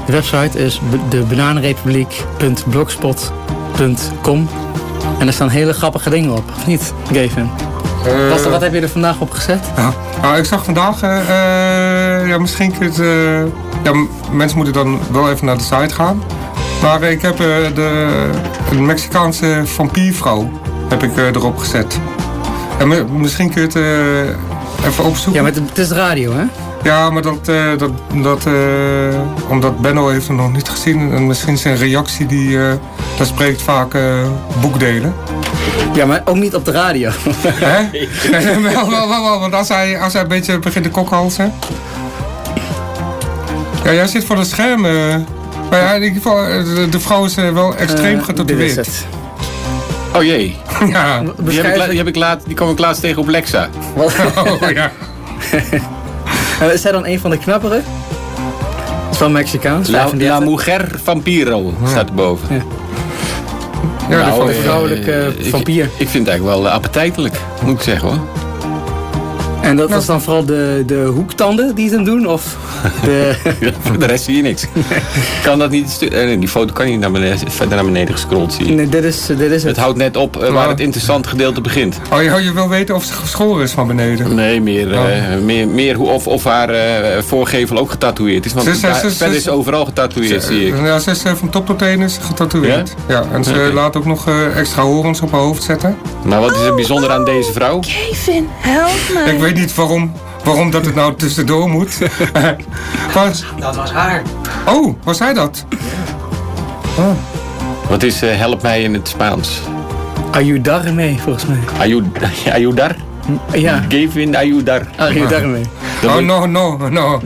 De website is be- de bananenrepubliek.blogspot.com. En er staan hele grappige dingen op, of niet, Gavin? Eh, Wat, wat heb je er vandaag op gezet? Ja. Nou, ik zag vandaag, eh, ja, misschien kun je het, ja, mensen moeten dan wel even naar de site gaan. Maar ik heb de, een Mexicaanse vampiervrouw heb ik eh, erop gezet. En mi- misschien kun je het eh, even opzoeken. Ja, maar het, is radio, hè? Ja, maar dat, eh, dat, dat omdat Benno heeft hem nog niet gezien en misschien zijn reactie die, dat spreekt vaak boekdelen. Ja, maar ook niet op de radio. Hè? Wel, wel, wel, want als hij, als hij een beetje begint te kokhalzen. Ja, jij zit voor het scherm. eh. maar ja, in ieder geval, de, de vrouw is wel extreem getatoeëerd. Oh jee. Ja. Die, heb ik, die, heb ik laat, die kwam ik laatst tegen op Lexa. Oh, ja. Eh, is hij dan een van de knapperen? Wel Mexicaans. La, 35. La Mujer Vampiro staat erboven. Ja. Ja, de Nou, van- eh, vrouwelijke ik- vampier. Ik, vind het eigenlijk wel eh, appetijtelijk, moet ik zeggen hoor. En dat was dan vooral de, de hoektanden die ze hem doen? Of de... Voor de rest zie je niks. Kan dat niet... eh, nee, die foto kan niet naar beneden, verder naar beneden gescrolld zien. Nee, dit is, dit is het. Het houdt net op eh, waar het interessante gedeelte begint. Oh, je, je wil weten of ze geschoren is van beneden? Nee, meer, eh, Oh. meer, meer hoe, of, of haar eh, voorgevel ook getatoeëerd is. Want Ze- ze- daar- ze- verder ze- is overal getatoeëerd, zie ik. Ja, ze is eh, van top tot teen is getatoeëerd. Ja? en ze laat ook nog eh, extra horens op haar hoofd zetten. Maar wat is er bijzonder aan deze vrouw? Kevin, help me. Ik weet niet waarom, waarom dat het nou tussendoor moet. Was- Dat was haar. oh, was hij dat? Wat is eh, help mij in het Spaans? Ayudar mee, volgens mij. Ayud, ayudar? Ja. Gavin ayudar. Ayudar mee. Oh, no, no, no.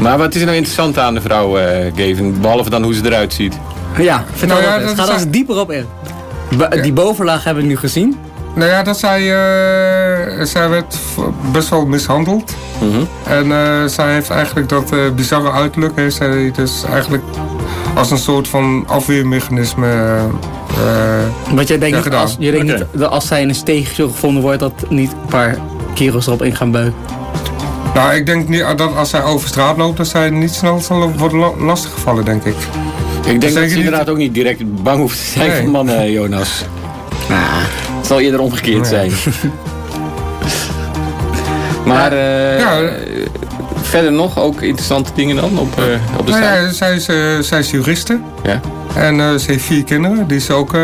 Maar wat is er nou interessant aan de vrouw, eh Gavin? Behalve dan hoe ze eruit ziet. Ja, vertel Nou ja, dat Ga er dieper op in. Ba- Die bovenlaag hebben we nu gezien. Nou ja, dat zij, eh, zij werd best wel mishandeld. Mhm. En eh, zij heeft eigenlijk dat eh, bizarre uiterlijk. Heeft zij dus eigenlijk als een soort van afweermechanisme eh, Want jij denkt, ja, niet, gedaan. als, je denkt niet dat als zij in een steegje gevonden wordt, dat niet een paar kerels erop in gaan beuken. Nou, ik denk niet dat als zij over straat loopt, dat zij niet snel zal worden la- lastiggevallen, denk ik. Ik denk dat ze niet- inderdaad ook niet direct bang hoeft te zijn Nee. voor mannen, Jonas. Nou, zal eerder omgekeerd zijn. maar eh, Ja. verder nog ook interessante dingen dan op, eh, op de Nou ja, zij is, eh, zij is juriste. Ja. En ze heeft vier kinderen, die ze ook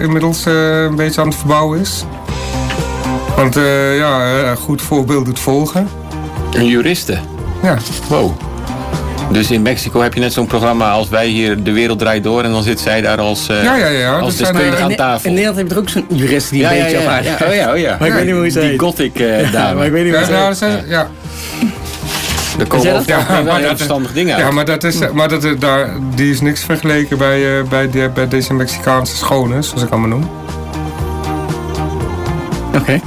inmiddels een beetje aan het verbouwen is. Want ja, goed voorbeeld doet volgen. Een juriste? Ja. Wow. Dus in Mexico heb je net zo'n programma als wij hier De Wereld Draait Door. En dan zit zij daar als, eh Ja, ja, ja, als dat zijn- deskundige in, aan tafel. in Nederland heb je er ook zo'n jurist die ja, een ja, beetje ja, op haar... ja. Oh ja, oh ja. Maar ik weet niet hoe ze Die gothic eh, Ja, dame. maar ik weet niet hoe Ja, ze nou, ja. Daar komen dat? wel maar dat- verstandige dingen uit. Ja, maar, dat is, maar dat, is- daar, die is niks vergeleken bij, eh, bij, de, bij deze Mexicaanse schone, zoals ik allemaal noem. Oké.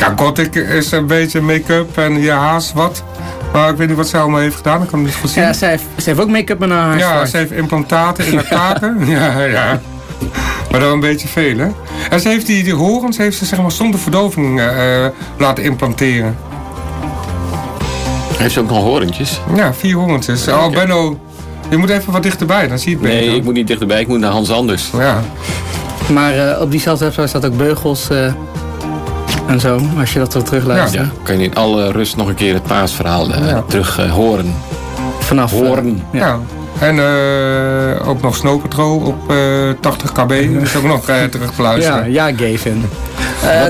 Ja, Gothic is een beetje make-up en je haast wat. Maar ik weet niet wat ze allemaal heeft gedaan, ik kan het niet goed zien. Ja, zij heeft, ze heeft ook make-up met haar Ja, ze heeft implantaten in haar kaken. ja, ja. Maar dan een beetje veel, hè. En ze heeft die, die horens heeft ze, zeg maar, zonder verdoving eh, eh, laten implanteren. Heeft ze ook nog horentjes? Ja, vier horentjes. Oh, Benno, je moet even wat dichterbij, dan zie je het beter. Nee, ik moet niet dichterbij. Ik moet naar Hans Anders. Ja. Maar eh, op diezelfde website staat ook beugels eh, en zo, als je dat wil terugluisteren. Ja, kan je in alle rust nog een keer het paasverhaal eh, Ja. terug eh, horen. Vanaf... eh, Horen. Ja. En eh, ook nog Snow Patrol op eh 80 kb. Dat is ook nog eh, terug te ja, luisteren. ja, Gavin.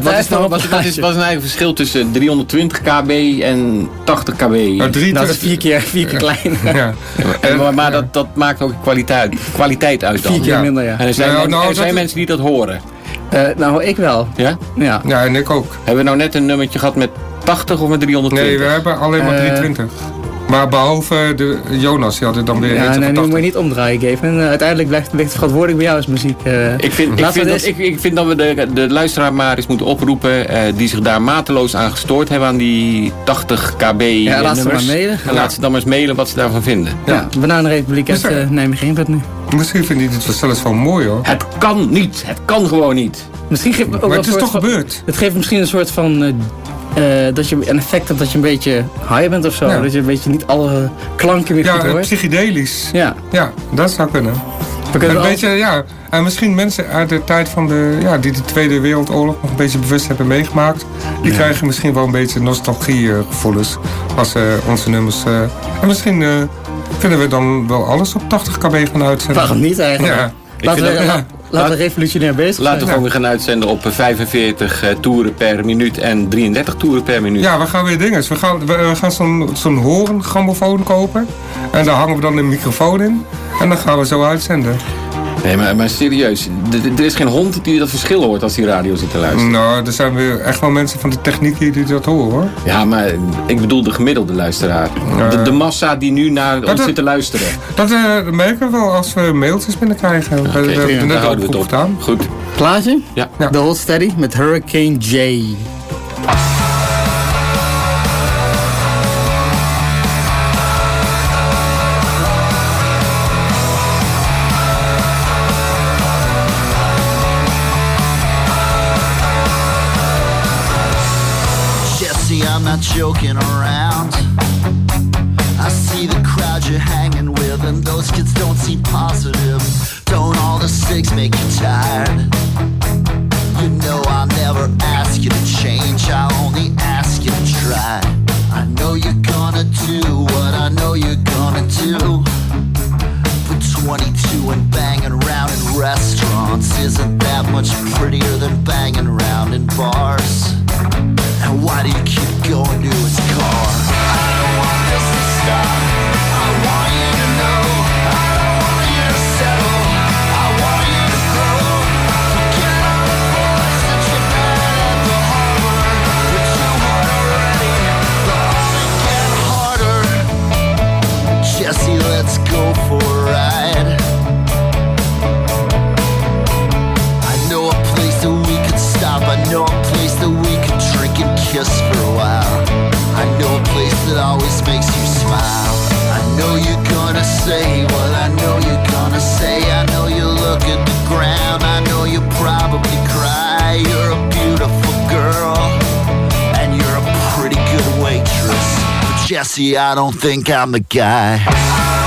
Wat, Eh, is nou, wat, wat is, wat is nou eigenlijk het verschil tussen 320 kb en 80 kb? Nou, drie- Nou, dat is vier keer, vier keer kleiner. Ja. En, maar maar dat, dat maakt ook kwaliteit, kwaliteit uit dan. Vier keer Ja. minder, ja. En er zijn, Nou, nou, er zijn mensen die dat horen. Eh, nou, ik wel. Ja? Ja. ja, en ik ook. Hebben we nou net een nummertje gehad met 80 of met 320? Nee, we hebben alleen maar Eh. 320. Maar behalve de Jonas, die had het dan weer Ja, eentje nee, nu 80. moet je niet omdraaien, Gavin. Eh, uiteindelijk ligt, ligt het verantwoordelijk bij jou als muziek. eh. Ik vind, ik, vind dat, dus- ik, ik vind dat we de, de luisteraar maar eens moeten oproepen eh, die zich daar mateloos aan gestoord hebben aan die 80 kb Ja, laat ze maar mailen. En laat ze dan maar eens mailen wat ze daarvan vinden. Ja, Bananenrepubliek Is uit er- uh, Nijmegen.nu. Misschien vindt hij dit wel zelfs wel mooi hoor. Het kan niet. Het kan gewoon niet. Misschien geeft het ook Maar het is toch van- gebeurd? Het geeft misschien een soort van... eh, eh, dat je een effect hebt dat je een beetje high bent of zo. Ja. Dat je een beetje niet alle klanken meer Ja, goed eh, hoort. psychedelisch. Ja. Ja, dat zou kunnen. We kunnen een al- beetje, ja. En misschien mensen uit de tijd van de, ja, die de Tweede Wereldoorlog nog een beetje bewust hebben meegemaakt. Die krijgen misschien wel een beetje nostalgiegevoelens als eh, onze nummers. eh, en misschien eh, kunnen we dan wel alles op 80 kb gaan uitzenden. Waarom niet eigenlijk? Ja. Laten we, laten we revolutionair bezig Laten we zijn. gewoon weer gaan uitzenden op eh, 45 eh, toeren per minuut en 33 toeren per minuut. Ja, we gaan weer dingen. We gaan, we, we gaan zo'n zo'n horengrammofoon kopen. En daar hangen we dan een microfoon in. En dan gaan we zo uitzenden. Nee, maar, maar serieus. Er is geen hond die dat verschil hoort als die radio zit te luisteren. Nou, er zijn weer echt wel mensen van de techniek hier die dat horen hoor. Ja, maar ik bedoel de gemiddelde luisteraar. De, de massa die nu naar ons zit te luisteren. Dat eh, merken we wel als we mailtjes binnenkrijgen. we we net houden we het goed op. Goed. Plaatje? Ja. The Hold Steady met Hurricane J. joking around. I see the crowd you're hanging with, and those kids don't seem positive. Don't all the cigs make you tired? You know I'll never ask you to change, I'll only ask you to try. I know you're gonna do what I know you're gonna do. But 22 and banging around in restaurants isn't that much prettier than banging around in bars. Why do you keep going to his car? Jesse, I don't think I'm the guy.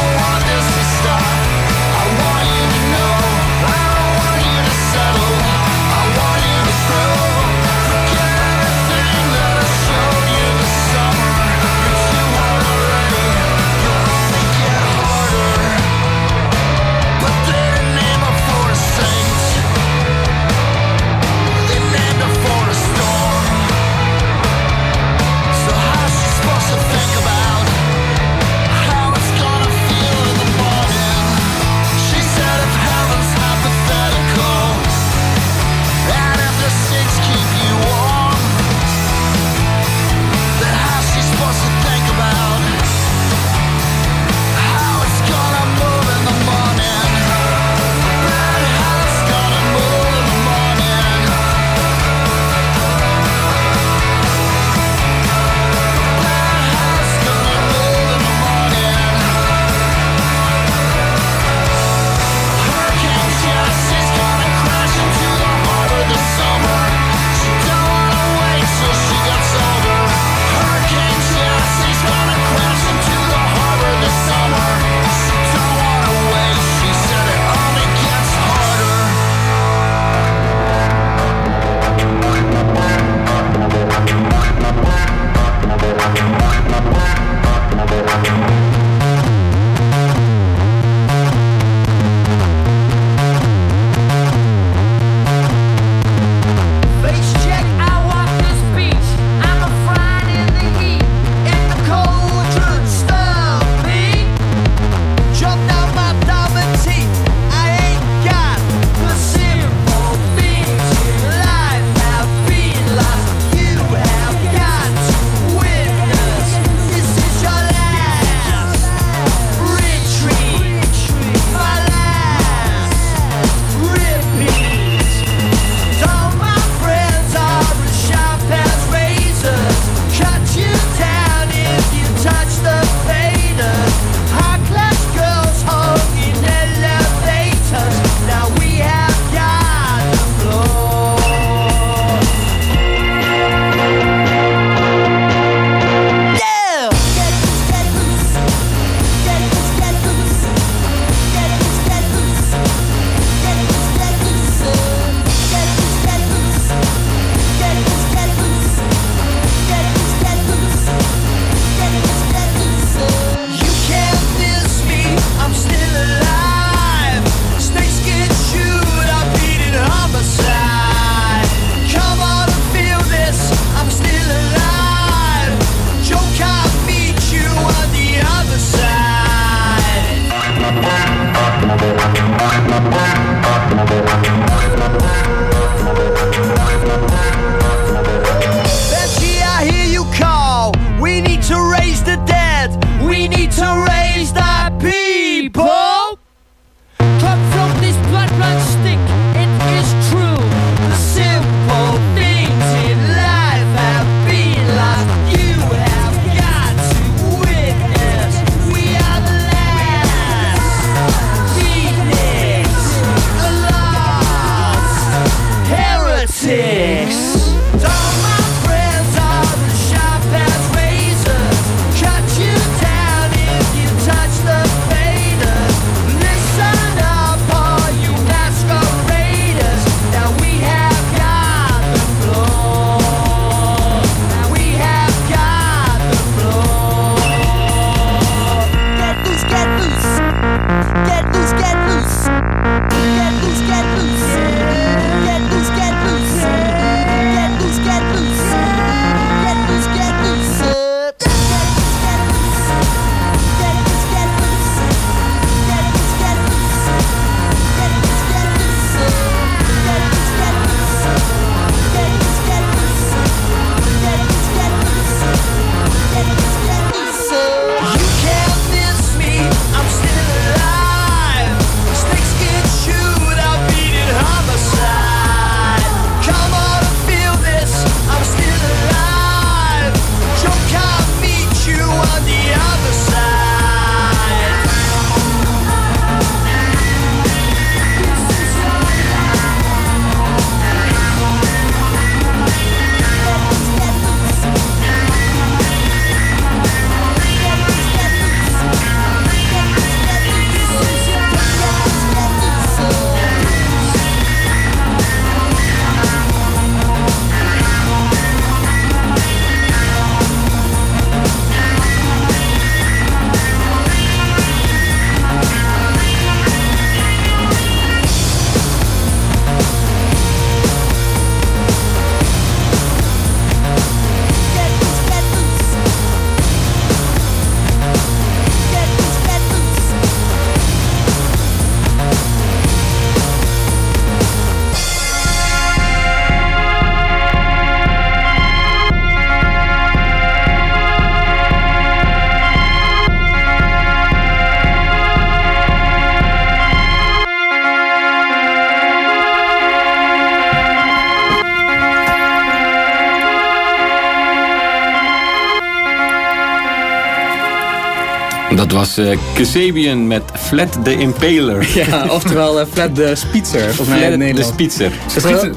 Was eh Kasabian met Flat the Impaler. Ja, oftewel eh, Flat de Spitzer, volgens mij in Flat de. Spitzer.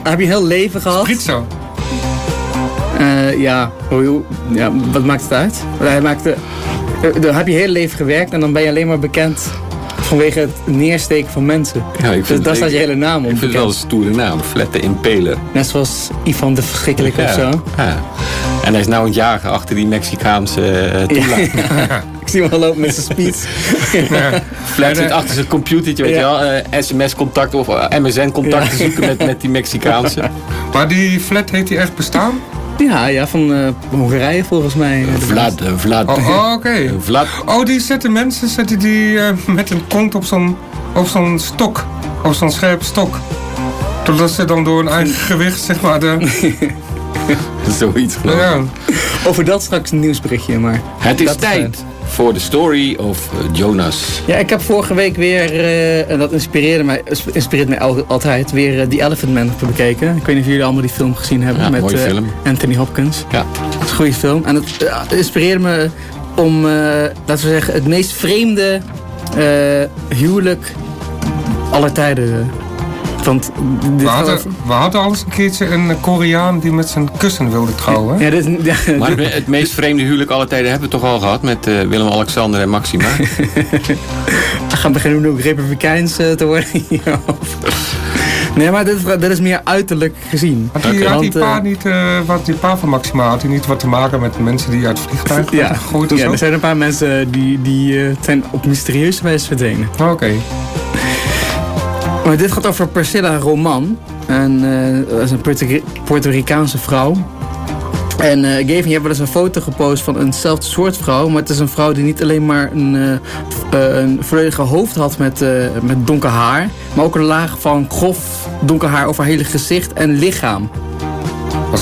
Heb je heel leven gehad? Spritzo. Eh, ja, ja, wat maakt het uit? Hij maakte, dan heb je heel leven gewerkt en dan ben je alleen maar bekend vanwege het neersteken van mensen. Ja, ik dus vind daar staat je hele naam op. Ik vind het wel een stoere naam, Flat the Impaler. Net zoals Ivan de Verschrikkelijke of zo. Ja. En hij is nou aan het jagen achter die Mexicaanse uh, toelaat. Ik zie hem al lopen met zijn speed. Flat zit achter zijn computertje, weet Ja. je wel. SMS-contact of eh, MSN-contact te zoeken met, met die Mexicaanse. Maar die flat heeft die echt bestaan? Ja, ja, van eh, Hongarije volgens mij. Vlad, eh, Vlad. Oh, oh, oké. Vlad. Oh, die zetten mensen zetten die eh, met een kont op zo'n op zo'n stok. Op zo'n scherpe stok. Totdat ze dan door hun eigen gewicht, zeg maar, de... Zoiets geloof ik. Ja. Over dat straks een nieuwsberichtje, maar... Het is eh, tijd voor de story of eh, Jonas. Ja, ik heb vorige week weer, eh, en dat inspireerde mij, inspireert mij al- altijd, weer eh, The Elephant Man bekeken. Ik weet niet of jullie allemaal die film gezien hebben. Ja, met film. Anthony Hopkins. Ja. Het is een goede film. En het inspireerde me om, laten we zeggen, het meest vreemde huwelijk aller tijden. Want We hadden, we hadden al eens een keertje een Koreaan die met zijn kussen wilde trouwen. Ja, dit, is- ja, Maar dit- het, het meest vreemde huwelijk aller tijden hebben we toch al gehad met eh, Willem-Alexander en Maxima. We gaan beginnen nu ook republikeins eh, te worden. Nee, maar dit, is- meer uiterlijk gezien. Had die, had die eh, pa niet, eh, wat die pa van Maxima, had hij niet wat te maken met mensen die uit vliegtuigen Ja, gegooid of ja, zo? er zijn een paar mensen die, die eh, zijn op mysterieuze wijze verdwenen. Oké. Maar dit gaat over Priscilla Roman. En, eh, is een Puerto, Ricaanse vrouw. En eh Gavin, je hebt wel eens een foto gepost van eenzelfde soort vrouw. Maar het is een vrouw die niet alleen maar een, eh, een volledige hoofd had met, met donker haar. Maar ook een laag van grof donker haar over haar hele gezicht en lichaam.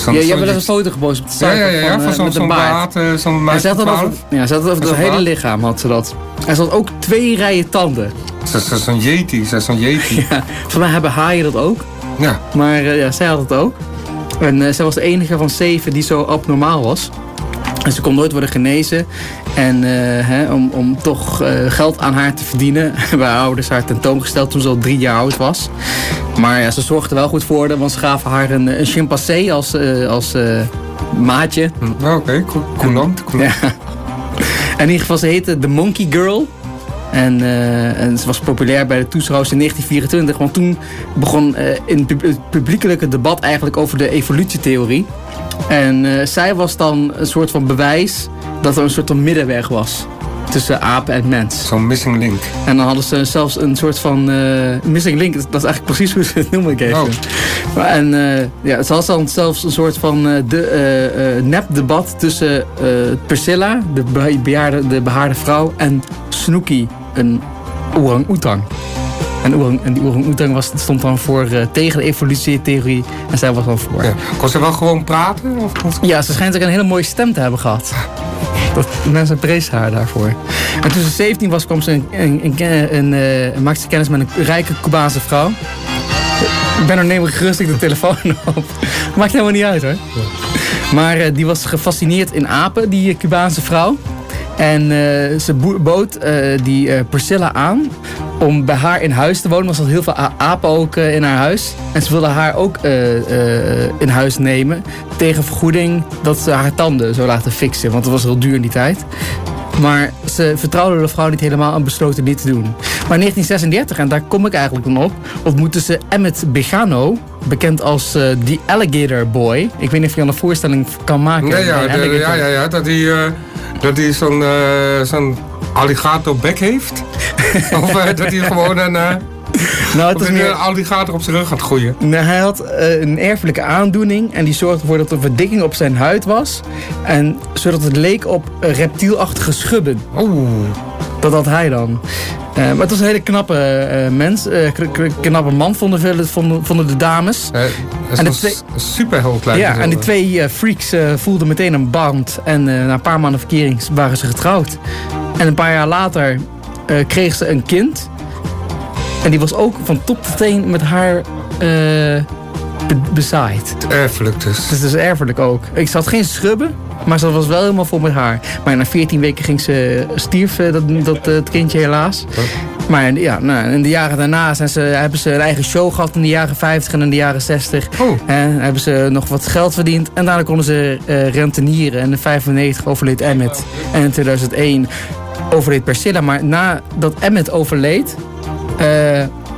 Ja, hebt eens een foto gepost op de Ja, ja, ja, ja, van, van eh, zo'n met zo'n een baard. eh, zo'n meisje ze had dat van over, 12. ja, ze had over het hele lichaam had ze dat. En ze had ook twee rijen tanden. Ze is zo'n yeti, ze is zo'n yeti. Ja, voor mij hebben haaien dat ook. Ja. Maar eh, ja, zij had het ook. En zij was de enige van zeven die zo abnormaal was. En ze kon nooit worden genezen. En eh, hè, om, om toch eh, geld aan haar te verdienen... hebben haar ouders haar tentoongesteld toen ze al drie jaar oud was. Maar ja, ze zorgden er wel goed voor haar, want ze gaven haar een, een chimpansee als, eh, als maatje. Oké, co- coulant. coulant. Ja. En in ieder geval, ze heette The Monkey Girl. En, eh, en ze was populair bij de toeschouwers in 1924. Want toen begon eh, in het pub- het publiekelijke debat eigenlijk over de evolutietheorie. En eh, zij was dan een soort van bewijs dat er een soort van middenweg was. Tussen aap en mens. Zo'n missing link. En dan hadden ze zelfs een soort van missing link. Dat is eigenlijk precies hoe ze het noemen, ik even. Oh. Maar, En ja, het was dan zelfs een soort van de, nep-debat tussen Priscilla, de, be- bejaarde, de behaarde vrouw, en Snooky, een orang-oetang. En, orang, en die orang-oetang was, stond dan voor eh, tegen de evolutietheorie en zij was dan voor. Ja. Kon ze wel gewoon praten? Of kon Ja, ze schijnt ook een hele mooie stem te hebben gehad. Dat, mensen prezen haar daarvoor. En toen ze 17 was, kwam ze een, een, een, een, eh, maakte ze kennis met een rijke Cubaanse vrouw. Ik ben er neem ik gerustig de telefoon op. Maakt helemaal niet uit hoor. Maar eh, die was gefascineerd in apen, die Cubaanse vrouw. En eh, ze bood eh, die eh, Priscilla aan om bij haar in huis te wonen. Want ze had heel veel apen ook in haar huis. En ze wilde haar ook in huis nemen. Tegen vergoeding dat ze haar tanden zou laten fixen. Want dat was heel duur in die tijd. Maar ze vertrouwde de vrouw niet helemaal en besloot het niet te doen. Maar in 1936, en daar kom ik eigenlijk dan op, ontmoette ze Emmett Begano, bekend als eh The Alligator Boy. Ik weet niet of je al een voorstelling kan maken. Nee, ja, de- ja, ja, ja, dat hij eh, dat hij zo'n eh, zo'n alligator bek heeft. of eh, dat hij gewoon een, Nou, of het is dat hij meer... een alligator op zijn rug gaat groeien. Nee, hij had eh, een erfelijke aandoening en die zorgde ervoor dat er verdikking op zijn huid was. En zodat het leek op reptielachtige schubben. Oeh. Dat had hij dan. Eh, maar het was een hele knappe eh, mens, knappe man vonden, velen, vonden, vonden de dames. En de twee- superheld lijkt me Ja, en die twee freaks voelden meteen een band. En na een paar maanden verkering waren ze getrouwd. En een paar jaar later kreeg ze een kind. En die was ook van top tot teen met haar eh, be- bezaaid. Erfelijk dus. Dus dat is erfelijk ook. Ik zat geen schrubben, maar ze was wel helemaal vol met haar. Maar na 14 weken ging ze, stierf eh, dat, dat, eh, het kindje helaas. Maar ja, nou, in de jaren daarna zijn ze, hebben ze een eigen show gehad in de jaren 50 en in de jaren 60. Oh. En hebben ze nog wat geld verdiend. En daarna konden ze eh, rentenieren. En in 95 overleed Emmet. En in 2001 overleed Priscilla. Maar nadat Emmet overleed, eh,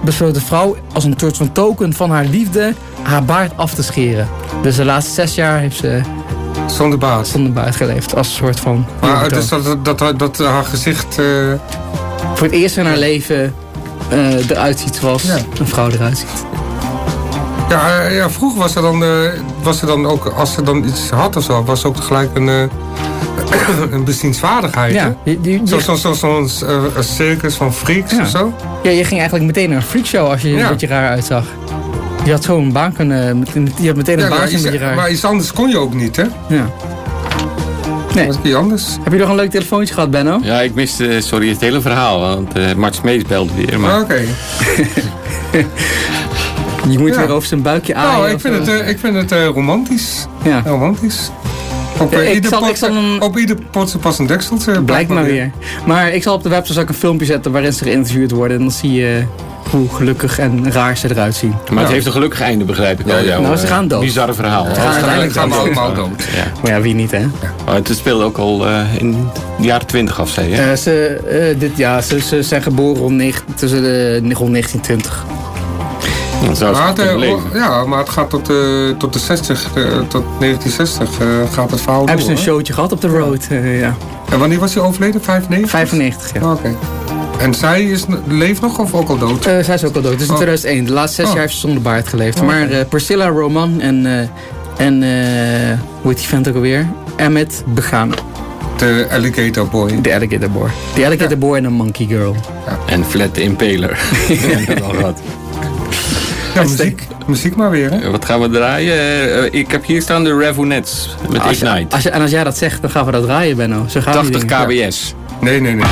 besloot de vrouw als een soort van token van haar liefde haar baard af te scheren. Dus de laatste zes jaar heeft ze Zonder baard. zonder baard geleefd. Als een soort van... Maar dus dat, dat, dat, dat haar gezicht... eh, Voor het eerst in haar leven eh, eruit ziet zoals Ja. een vrouw eruit ziet. ja, eh, ja, vroeger was er dan, eh, was er dan ook, als ze dan iets had of zo, was er ook gelijk een, eh, een bezienswaardigheid. Ja, Zo'n zo, zo, zo'n, eh, een circus van freaks Ja. of zo. ja, je ging eigenlijk meteen naar een freakshow als je er Ja. een beetje raar uitzag. Je had zo'n baan kunnen... Je had meteen een Ja, een iets, beetje raar. maar iets anders kon je ook niet, hè? Ja. Nee. Was iets anders? Heb je nog een leuk telefoontje gehad, Benno? Ja, ik miste, sorry, het hele verhaal. Want eh Mart Smees belde weer. Maar Ah, Oké. Je moet Ja. weer over zijn buikje aaien. Nou, ik vind zo. het, eh, ik vind het eh, romantisch. Ja. Romantisch. Op, Ja, eh, ik ieder zal- pot, ik zal een- op ieder potje pas een dekseltje. Blijkt maar weer. Maar ik zal op de website ik een filmpje zetten waarin ze geïnterviewd worden. En dan zie je hoe gelukkig en raar ze eruit zien. Maar het heeft een gelukkig einde, begrijp ik al. jouw, Nou, ze eh, gaan dood. Bizarre verhaal. gaan Ja, uiteindelijk gaan we dood. allemaal dood. Ja. Maar ja, wie niet, hè? Maar het speelde ook al eh, in de jaren twintig af, zei je. Eh, ze, eh, dit, ja, ze, ze zijn geboren rond negen- tussen de, rond 1920. Maar het, eh, ja, maar het gaat tot, eh, tot de 60, eh, tot 1960 eh, gaat het verhaal Hebben ze een showtje gehad op de road? ja. En wanneer was hij overleden? 95? 95, ja. Oh, Oké. En zij is, leeft nog of ook al dood? Eh, zij is ook al dood. Dus in Oh. 2001. De laatste zes Oh. jaar heeft ze zonder baard geleefd. Oh, Maar eh, Priscilla Roman en, eh, en eh, hoe heet die vent ook alweer? Emmet Begano. De Alligator Boy. De Alligator Boy. De Alligator Boy en de Monkey Girl. En Flat Impaler. Dat al gehad. Ja, muziek, muziek maar weer, hè? Wat gaan we draaien? Eh, eh, ik heb hier staan de Ravenettes met Als je- Ignite. Als je, en als jij dat zegt, dan gaan we dat draaien, Benno. Zo gaan die 80 dingen. kbs. Nee, nee, nee.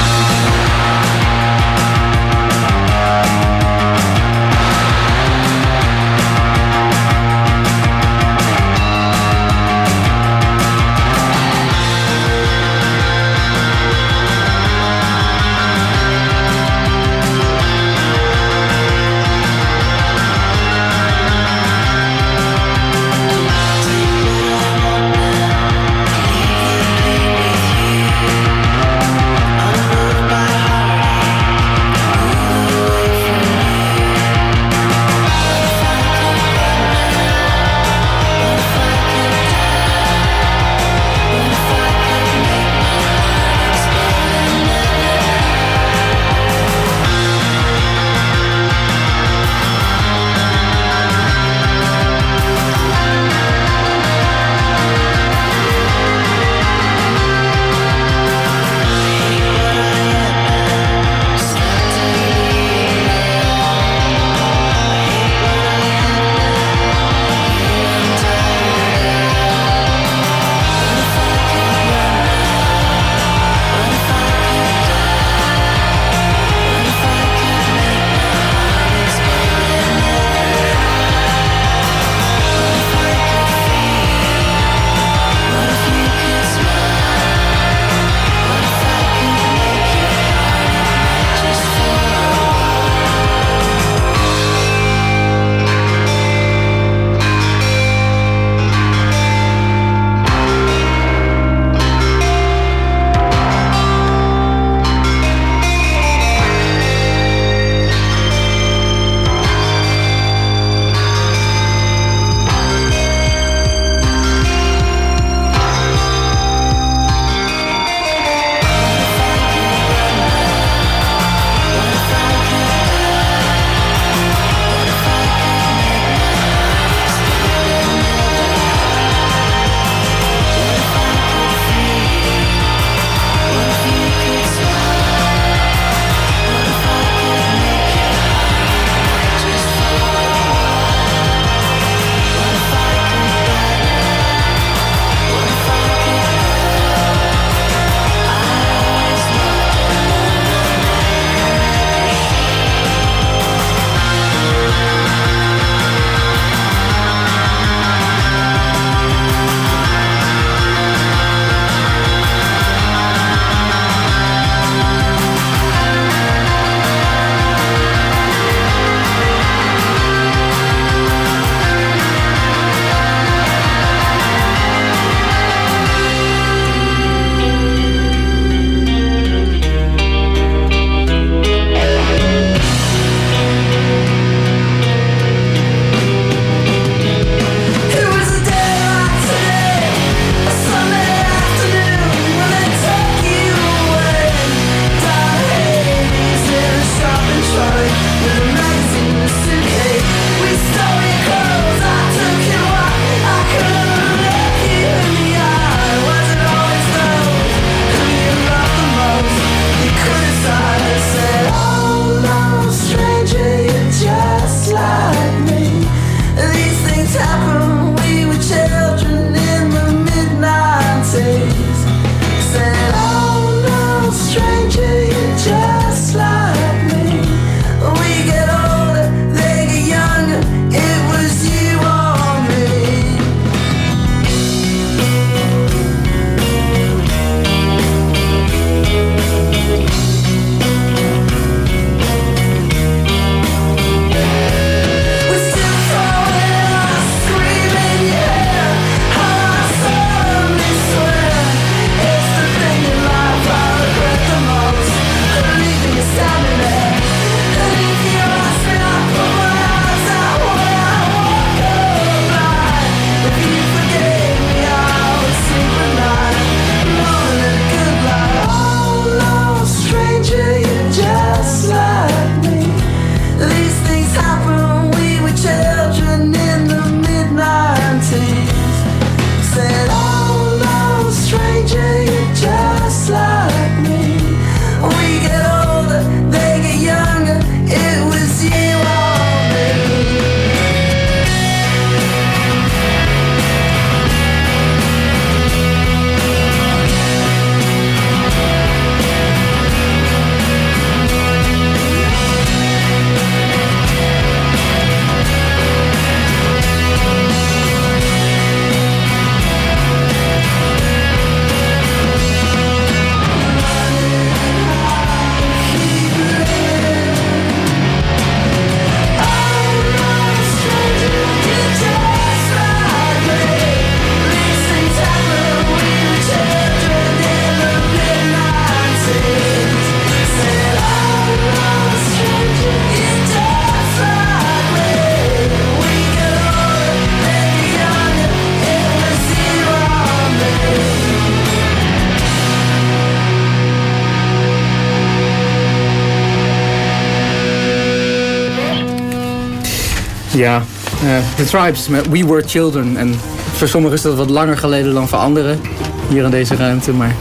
Ja, eh, The Tribes met We Were Children. En voor sommigen is dat wat langer geleden dan voor anderen. Hier in deze ruimte, maar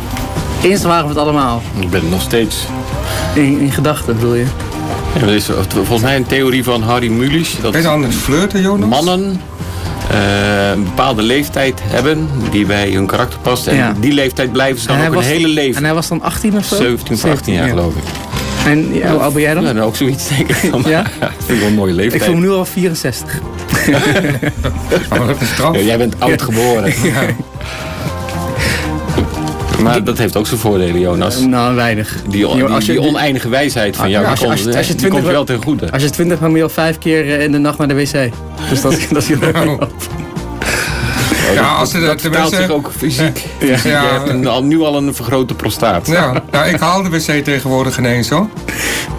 eens waren we het allemaal. Ik ben het nog steeds. In, in gedachten bedoel je? Ja, er is volgens mij een theorie van Harry Mulisch. Dat Ben je aan het flirten, Jonas? mannen eh, een bepaalde leeftijd hebben die bij hun karakter past. En Ja. die leeftijd blijven ze dan En ook een hele leven. En hij was dan 18 of zo? 17 of 18 jaar ja. geloof ik. En ja, hoe oud ben jij dan? Ja, dan ook zoiets denk ik. Dan. Ja? dat vind ik wel een mooie Ik leeftijd. voel me nu al 64. Oh, dat is. Ja, jij bent oud geboren. Maar dat heeft ook zijn voordelen, Jonas. Nou, weinig. Die, je- die oneindige wijsheid van jou, Ja, die als je- komt, als je- als je die 20 komt wel ten goede. Als je 20 bent, moet je al vijf keer eh, in de nacht naar de wc. Dus dat, dat is heel erg op. Ja, als dat dat vertaalt tenminste- zich ook fysiek. Ja. Ja. Je hebt een, al, nu al een vergrote prostaat. Ja, nou, ik haal de wc tegenwoordig ineens hoor.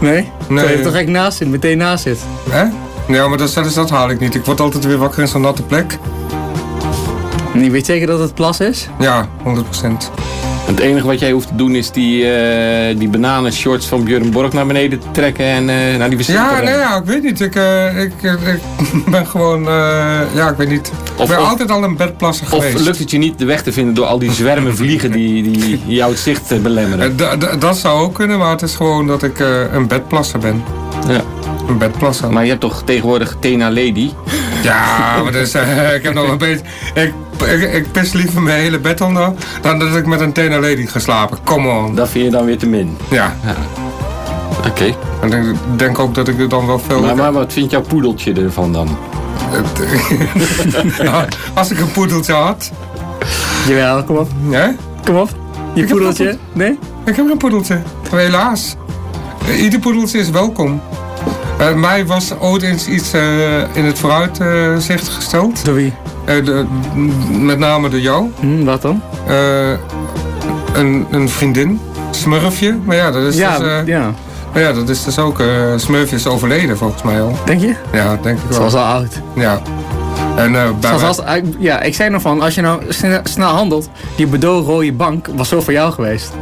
Nee? Nee. Terwijl je toch echt naast zit, meteen naast zit. Hè? Ja, maar dat, dat, dat haal ik niet. Ik word altijd weer wakker in zo'n natte plek. En je weet zeker dat het plas is? Ja, 100%. Het enige wat jij hoeft te doen is die, eh die bananen shorts van Björn Borg naar beneden te trekken en eh, naar die te Ja, nee, ja, ik weet niet. Ik, eh, ik, ben gewoon, ja, ik weet niet. Of- ik ben of- altijd al een bedplasser Of geweest. lukt het je niet de weg te vinden door al die zwermen vliegen die, die jouw het zicht belemmeren? Dat zou ook kunnen, maar het is gewoon dat ik een bedplasser ben. Ja. Een bedplasser. Maar je hebt toch tegenwoordig Tena Lady? Ja, maar dus, eh, ik heb nog een beetje... Ik, ik, ik pis liever mijn hele bed onder dan dat ik met een Tena Lady ga slapen. Come on. Dat vind je dan weer te min. Ja. Oké. Ik denk, denk ook dat ik er dan wel veel... Maar, maar wat vindt jouw poedeltje ervan dan? Ja, als ik een poedeltje had. Jawel, kom op. Kom op. Je poedeltje? Nee? Ik heb geen poedeltje. Helaas. Eh, Ieder poedeltje is welkom. Bij mij was ooit eens iets eh, in het vooruitzicht gesteld. Door wie? Eh, de, met name door jou. Hm, wat dan? Eh, een, een vriendin. Smurfje. Maar ja, dat is Ja, dus... eh, ja. maar ja, dat is dus ook... Smurfje is overleden volgens mij al. Denk je? Ja, denk ik Ze wel. was al oud. Ja. En bij Zoals mij- als, ja, ik zei nog van, als je nou snel, handelt, die Bordeaux rode bank was zo voor jou geweest.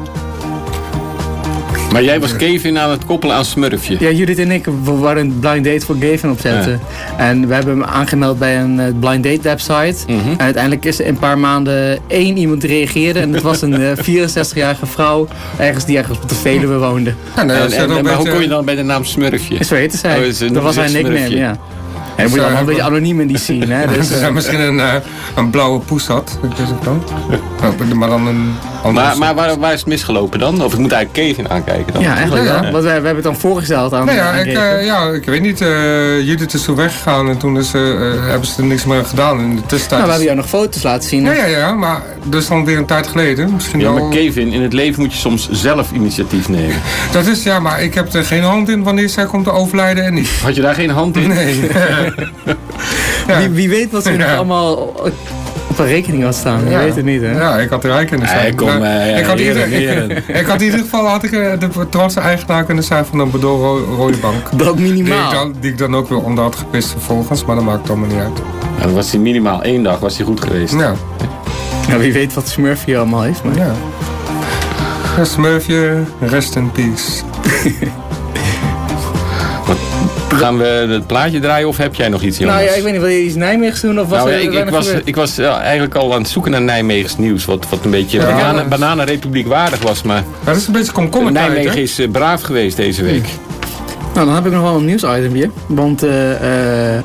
Maar jij was Kevin aan het koppelen aan Smurfje. Ja, Judith en ik we waren een blind date voor Gavin opzetten. En we hebben hem aangemeld bij een eh, blind date website. Mhm. En uiteindelijk is er in een paar maanden één iemand die reageerde. En dat was een eh, 64-jarige vrouw, ergens die ergens op de Veluwe woonde. Ja, nee, En, maar hoe kon je dan bij de naam Smurfje? Zo heette zij. Oh, is een- dat was haar is nickname, Smurfje. ja. En je moet Dus, allemaal een eh, beetje anoniem in die scene, hè. Dus, Als eh, hij misschien een, eh, een blauwe poes had. Dat is het dan. Ja, Maar dan een andere Maar, maar waar, waar is het misgelopen dan? Of ik moet eigenlijk Kevin aankijken dan? ja, eigenlijk Ja. Want wij, we hebben het dan voorgesteld aan, Nou ja, aan ik, eh, ja, ik weet niet. eh, Judith is toen weggegaan en toen is, eh, eh, hebben ze er niks meer gedaan. In de tussentijd Nou, we hebben jou nog foto's laten zien. ja, ja, ja, maar dus dan weer een tijd geleden. Misschien Ja, maar Kevin, in het leven moet je soms zelf initiatief nemen. Dat is ja, maar ik heb er geen hand in wanneer zij komt te overlijden en niet. Had je daar geen hand in? Nee. Ja. Wie, wie weet wat er nog allemaal op een rekening had staan. Je Ja. weet het niet, hè. Ja, ik had eruit kunnen zijn. Kom, Nou, eh, ik, had ieder, ik had in ieder geval had ik, eh, de trotse eigenaar kunnen zijn van een Bordeaux ro- rode bank. Dat Die ik, minimaal. dan, die ik dan ook weer onder had gepist vervolgens, maar dat maakt allemaal niet uit. Ja, dan was hij minimaal één dag was hij goed geweest. Ja, Nou, wie weet wat Smurfje allemaal heeft. Maar... ja. Ja, Smurfje, rest in peace. Gaan we het plaatje draaien of heb jij nog iets, Jonas? Nou ja, ik weet niet, wil je iets Nijmeegs doen of was Nou, er ik, ik was, gebeurd? ik was ja, eigenlijk al aan het zoeken naar Nijmegens nieuws. Wat, wat een beetje Ja. bananen, bananenrepubliek waardig was. Maar Maar dat is een beetje komkommertijd, Nijmegen is eh, braaf geweest deze week. Nou, dan heb ik nog wel een nieuwsitemje. Want eh, eh,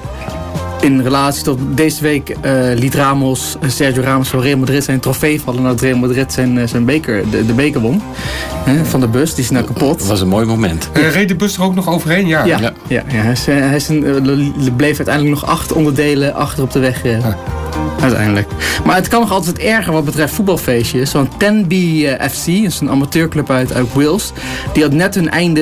in relatie tot deze week eh, liet Ramos, eh, Sergio Ramos van Real Madrid zijn trofee vallen nadat Real Madrid zijn, eh, zijn beker, de, de beker won. Hè, van de bus, die is nou kapot. Dat was een mooi moment. Reed de bus er ook nog overheen? Ja. Ja, Ja. ja. ja, hij, is, hij is een, er bleef uiteindelijk nog acht onderdelen achter op de weg. Uiteindelijk. Maar het kan nog altijd erger wat betreft voetbalfeestjes. Want Tenby eh, FC, is een amateurclub uit, uit Wales. Die had net hun einde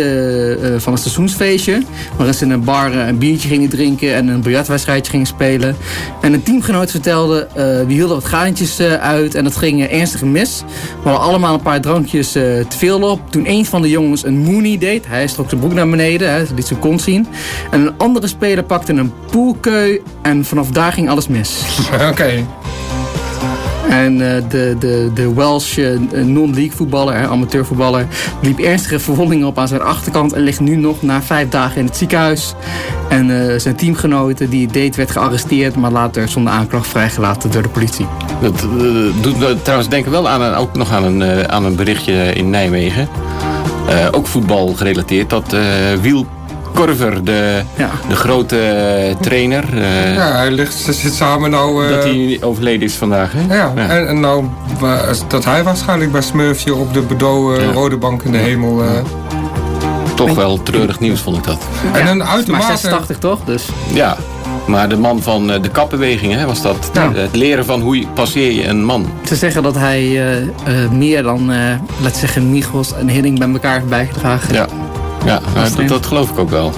eh, van het seizoensfeestje. Waarin ze in een bar eh, een biertje gingen drinken en een biljartwedstrijdje gingen spelen. En een teamgenoot vertelde, eh we hielden wat gaantjes uit en dat ging ernstig mis. We hadden allemaal een paar drankjes te veel op. Toen een van de jongens een mooney deed, hij trok zijn broek naar beneden, hij liet zijn kont zien. En een andere speler pakte een poolkeu en vanaf daar ging alles mis. Oké. En eh, de, de, de Welsh eh, non-league voetballer, hè, amateurvoetballer, liep ernstige verwondingen op aan zijn achterkant en ligt nu nog na vijf dagen in het ziekenhuis. En eh, zijn teamgenoten die het deed werd gearresteerd, maar later zonder aanklacht vrijgelaten door de politie. Dat eh, doet trouwens denken wel aan een, ook nog aan een, aan een berichtje in Nijmegen. Eh, ook voetbal gerelateerd. Dat eh Wiel Korver, de, de grote eh, trainer. eh, Ja, hij ligt, ze zit samen nou... eh, Dat hij overleden is vandaag, hè? Ja, En, en nou dat hij waarschijnlijk bij Smurfje op de eh, rode bank in de hemel... eh, Toch wel treurig nieuws vond ik dat. En een Maar uitermate... 86 toch? Dus. Ja, maar de man van eh, de kapbeweging hè, was dat. Ja. Het leren van hoe je- passeer je een man. Te zeggen dat hij eh, eh, meer dan, eh laten we zeggen, Michels en Hidding bij elkaar heeft bijgedragen. Ja, ja nou, dat, dat geloof ik ook wel.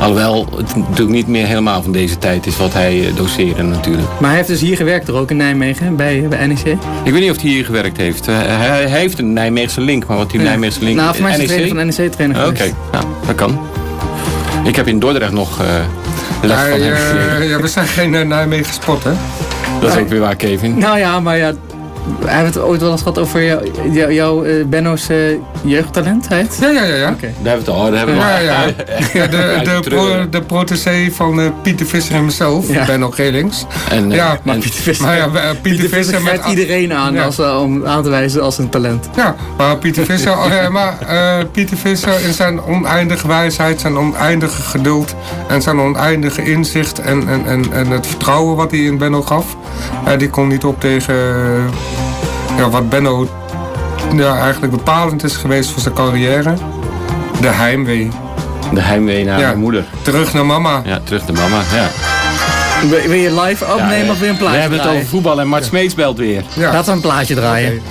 Alhoewel het natuurlijk niet meer helemaal van deze tijd is wat hij eh, doseerde natuurlijk. Maar hij heeft dus hier gewerkt, er ook in Nijmegen, bij, bij NEC. Ik weet niet of hij hier gewerkt heeft. Eh, hij, hij heeft een Nijmeegse link, maar wat die Ja. Nijmeegse link... Nou, voor mij is hij NEC? trainer van NEC trainer Oké, nou, dat kan. Ik heb in Dordrecht nog eh les Ja, van hem ja, gekregen. ja, we zijn geen uh, Nijmegen spot, hè? Dat is ook weer waar, Kevin. Nou ja, maar ja, we hebben het ooit wel eens gehad over jou, jou- jouw eh, Benno's eh, jeugdtalent, heet? Ja, ja, ja. ja. Oké. Daar hebben we het al. Daar hebben we Ja, al- ja. ja de, de, pro, de protégé van eh, Pieter Visser en mezelf, Ja. Benno Gelings. En, eh, ja, Maar Pieter Visser, maar ja, eh, Pieter, Visser met... grijpt iedereen aan Ja. als, eh, om aan te wijzen als een talent. Ja, maar Pieter Visser, oh, ja, maar, eh, Pieter Visser in zijn oneindige wijsheid, zijn oneindige geduld en zijn oneindige inzicht en, en, en, en het vertrouwen wat hij in Benno gaf, eh, die kon niet op tegen eh, ja, wat Benno ja, eigenlijk bepalend is geweest voor zijn carrière. De heimwee. De heimwee naar Ja. mijn moeder. Terug naar mama. Ja, terug naar mama. Ja. Wil, je live opnemen Ja, of weer een We plaatje hebben het over voetbal en Mart Smeets belt weer. Ja. Laten we een plaatje draaien.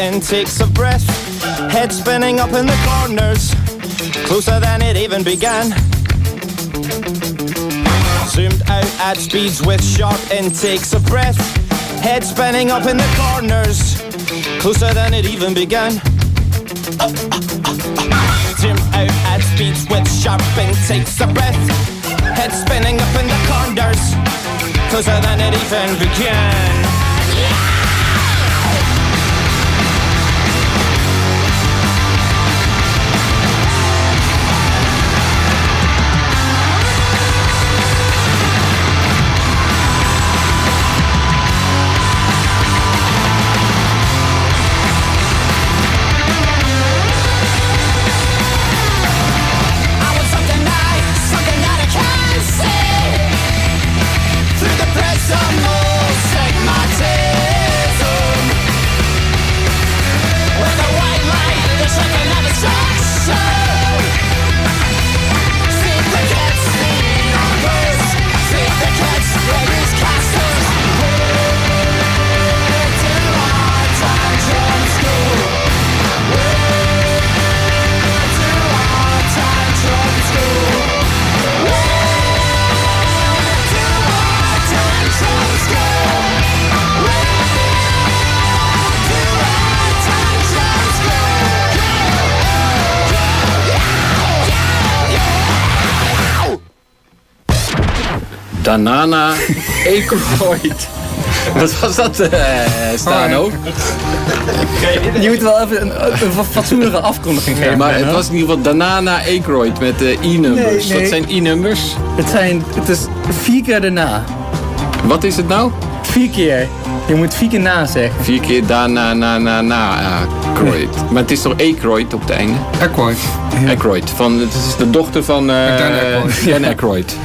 Sharp intakes of breath. Head spinning up in the corners, closer than it even began. Zoomed out at speeds with sharp intakes of breath. Head spinning up in the corners, closer than it even began. Zoom out at speeds with sharp intakes of breath. Head spinning up in the corners, closer than it even began. Danana Aykroyd. Wat was dat, eh Stano? Je moet wel even een, een fatsoenlijke afkondiging geven. maar het was in ieder geval Danana Aykroyd met eh, e-numbers. Nee, nee. Wat zijn e-numbers? Het, zijn, het is vier keer daarna. Wat is het nou? Vier keer. Je moet vier keer na zeggen. Vier keer Dana na na na Aykroyd. Maar het is toch Aykroyd op het einde? Aykroyd. Aykroyd. Van, het is de dochter van eh Dan Aykroyd. Dan Aykroyd.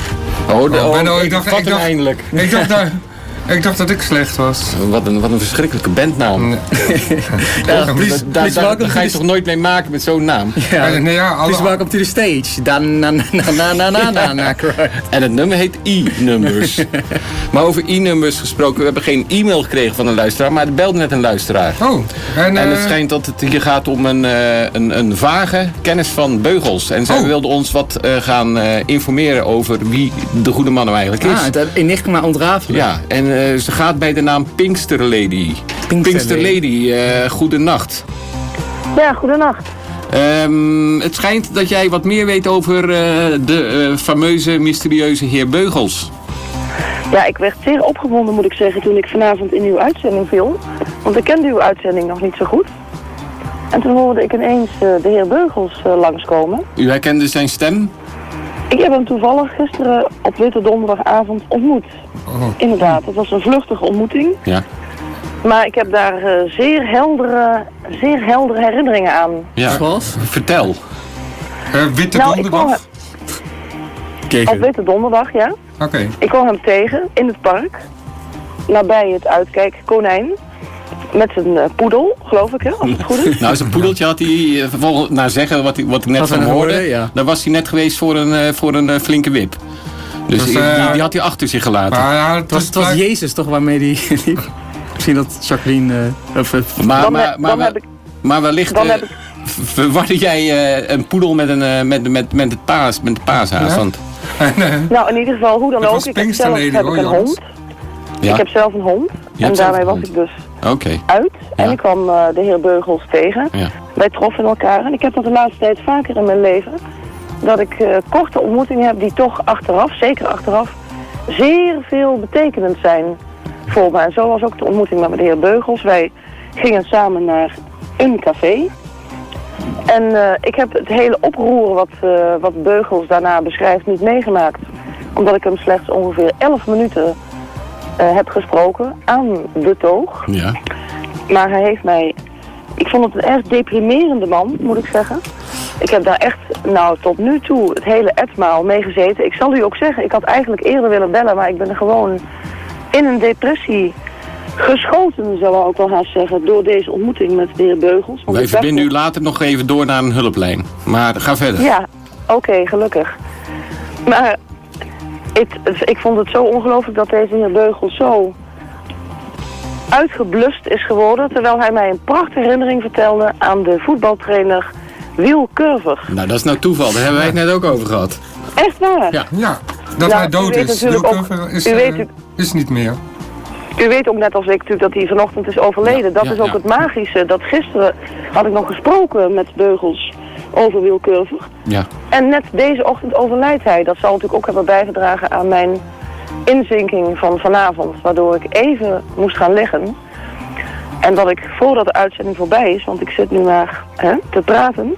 Oh, de, Oh, oh, ik dacht- ik dacht- eindelijk. Ik dacht, dat, ik dacht dat ik slecht was. Wat een, wat een verschrikkelijke bandnaam. Ja, Daar- please, daar ga je to toch nooit mee maken met zo'n naam? Ja. Nee, ja, alle- Please welcome to the stage. Dan na na na na na na na Aykroyd. En het nummer heet e-numbers. maar over e-nummers gesproken, we hebben geen e-mail gekregen van een luisteraar, maar er belde net een luisteraar. Oh, en, En het eh, schijnt dat het hier gaat om een, eh, een, een vage kennis van beugels. En zij Oh. wilde ons wat eh, gaan eh, informeren over wie de goede man nou eigenlijk is. Ah, het enigma ontrafelen. Ja, en eh, ze gaat bij de naam Pinkster Lady. Pinkster Lady, eh goedenacht. Ja, goedenacht. Ehm, het schijnt dat jij wat meer weet over eh, de eh, fameuze, mysterieuze heer Beugels. Ja, ik werd zeer opgewonden, moet ik zeggen, toen ik vanavond in uw uitzending viel. Want ik kende uw uitzending nog niet zo goed. En toen hoorde ik ineens eh, de heer Beugels eh, langskomen. U herkende zijn stem? Ik heb hem toevallig gisteren op Witte Donderdagavond ontmoet. Inderdaad, het was een vluchtige ontmoeting. Ja. Maar ik heb daar eh, zeer, heldere, zeer heldere herinneringen aan. ja. Vertel. eh, witte Nou, donderdag? Op Witte Donderdag, ja. Oké. Ik kwam hem tegen in het park, nabij het uitkijk Konijn. Met zijn eh, poedel, geloof ik, hè, als het goed is. Nou, zijn poedeltje had hij, eh, volgens naar zeggen wat, ik- wat ik net van hoorde, ja. daar was hij net geweest voor een, eh, voor een flinke wip. Dus die, die, die had hij achter zich gelaten. Maar ja, Het was, het was Jezus toch waarmee die... die- Misschien dat Jacqueline... eh, of, maar, Dan maar, maar, dan wel- heb ik- maar wellicht dan heb ik- v- verwarde jij eh, een poedel met, een, met, met, met het paas, met de paashaas. Ja? Want, Nou, in ieder geval, hoe dan ook. Ik heb zelf heb hoor, ik een hond. ja? Ik heb zelf een hond. Je en daarmee een was hond. ik dus Oké. uit. En ik kwam eh, de heer Beugels tegen. Ja. Wij troffen elkaar. En ik heb dat de laatste tijd vaker in mijn leven. Dat ik eh, korte ontmoetingen heb die toch achteraf, zeker achteraf, zeer veel betekenend zijn voor mij. En zo was ook de ontmoeting met de heer Beugels. Wij gingen samen naar een café. En eh, ik heb het hele oproer wat, wat Beugels daarna beschrijft niet meegemaakt. Omdat ik hem slechts ongeveer 11 minuten heb gesproken aan de toog. Ja. Maar hij heeft mij... Ik vond het een erg deprimerende man, moet ik zeggen. Ik heb daar echt, nou, tot nu toe het hele etmaal mee gezeten. Ik zal u ook zeggen, ik had eigenlijk eerder willen bellen, maar ik ben er gewoon in een depressie geschoten, zou ik ook wel haast zeggen, door deze ontmoeting met de heer Beugels. Want Wij verbinden u later nog even door naar een hulplijn. Maar ga verder. Ja, oké, gelukkig. Maar ik, ik vond het zo ongelooflijk dat deze heer Beugels zo uitgeblust is geworden, terwijl hij mij een prachtige herinnering vertelde aan de voetbaltrainer Wiel Curver. Nou, dat is nou toeval. Daar hebben wij het net ook over gehad. Echt waar? Ja. Ja, dat Ja, hij u dood weet is. natuurlijk ook- Wilcover is, u eh, weet u- is niet meer. U weet ook net als ik natuurlijk dat hij vanochtend is overleden. dat ja, is ook ja. het magische. Dat gisteren had ik nog gesproken met Beugels over Wiel. Ja. En net deze ochtend overlijdt hij. Dat zal natuurlijk ook hebben bijgedragen aan mijn inzinking van vanavond. Waardoor ik even moest gaan liggen. En dat ik voordat de uitzending voorbij is, want ik zit nu maar hè, te praten,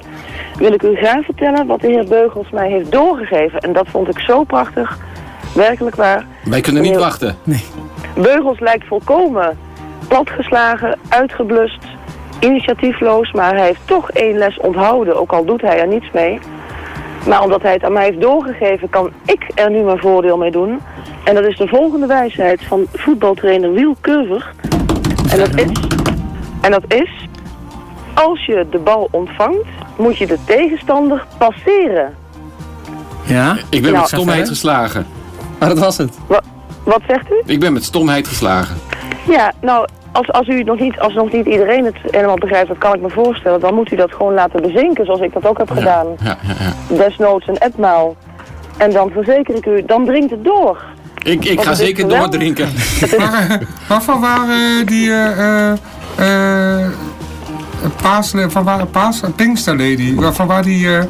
wil ik u graag vertellen wat de heer Beugels mij heeft doorgegeven. En dat vond ik zo prachtig. Werkelijk waar. Wij kunnen niet wachten. Beugels lijkt volkomen platgeslagen, uitgeblust, initiatiefloos, maar hij heeft toch één les onthouden, ook al doet hij er niets mee. Maar omdat hij het aan mij heeft doorgegeven, kan ik er nu mijn voordeel mee doen. En dat is de volgende wijsheid van voetbaltrainer Wiel Curver. En dat is, en dat is, als je de bal ontvangt, moet je de tegenstander passeren. Ja? Ik ben Nou, met stomheid geslagen. Maar dat was het. Wat, wat zegt u? Ik ben met stomheid geslagen. Ja, nou, als, als, u nog niet, als nog niet iedereen het helemaal begrijpt, dat kan ik me voorstellen, dan moet u dat gewoon laten bezinken, zoals ik dat ook heb gedaan. Ja, ja, ja. Desnoods een etmaal. En dan verzeker ik u, dan dringt het door. Ik, ik ga zeker doordrinken. Maar, waarvan waren die eh, eh, eh, paas, van waar, paas, Pinkster Lady? Waarvan waar die, eh,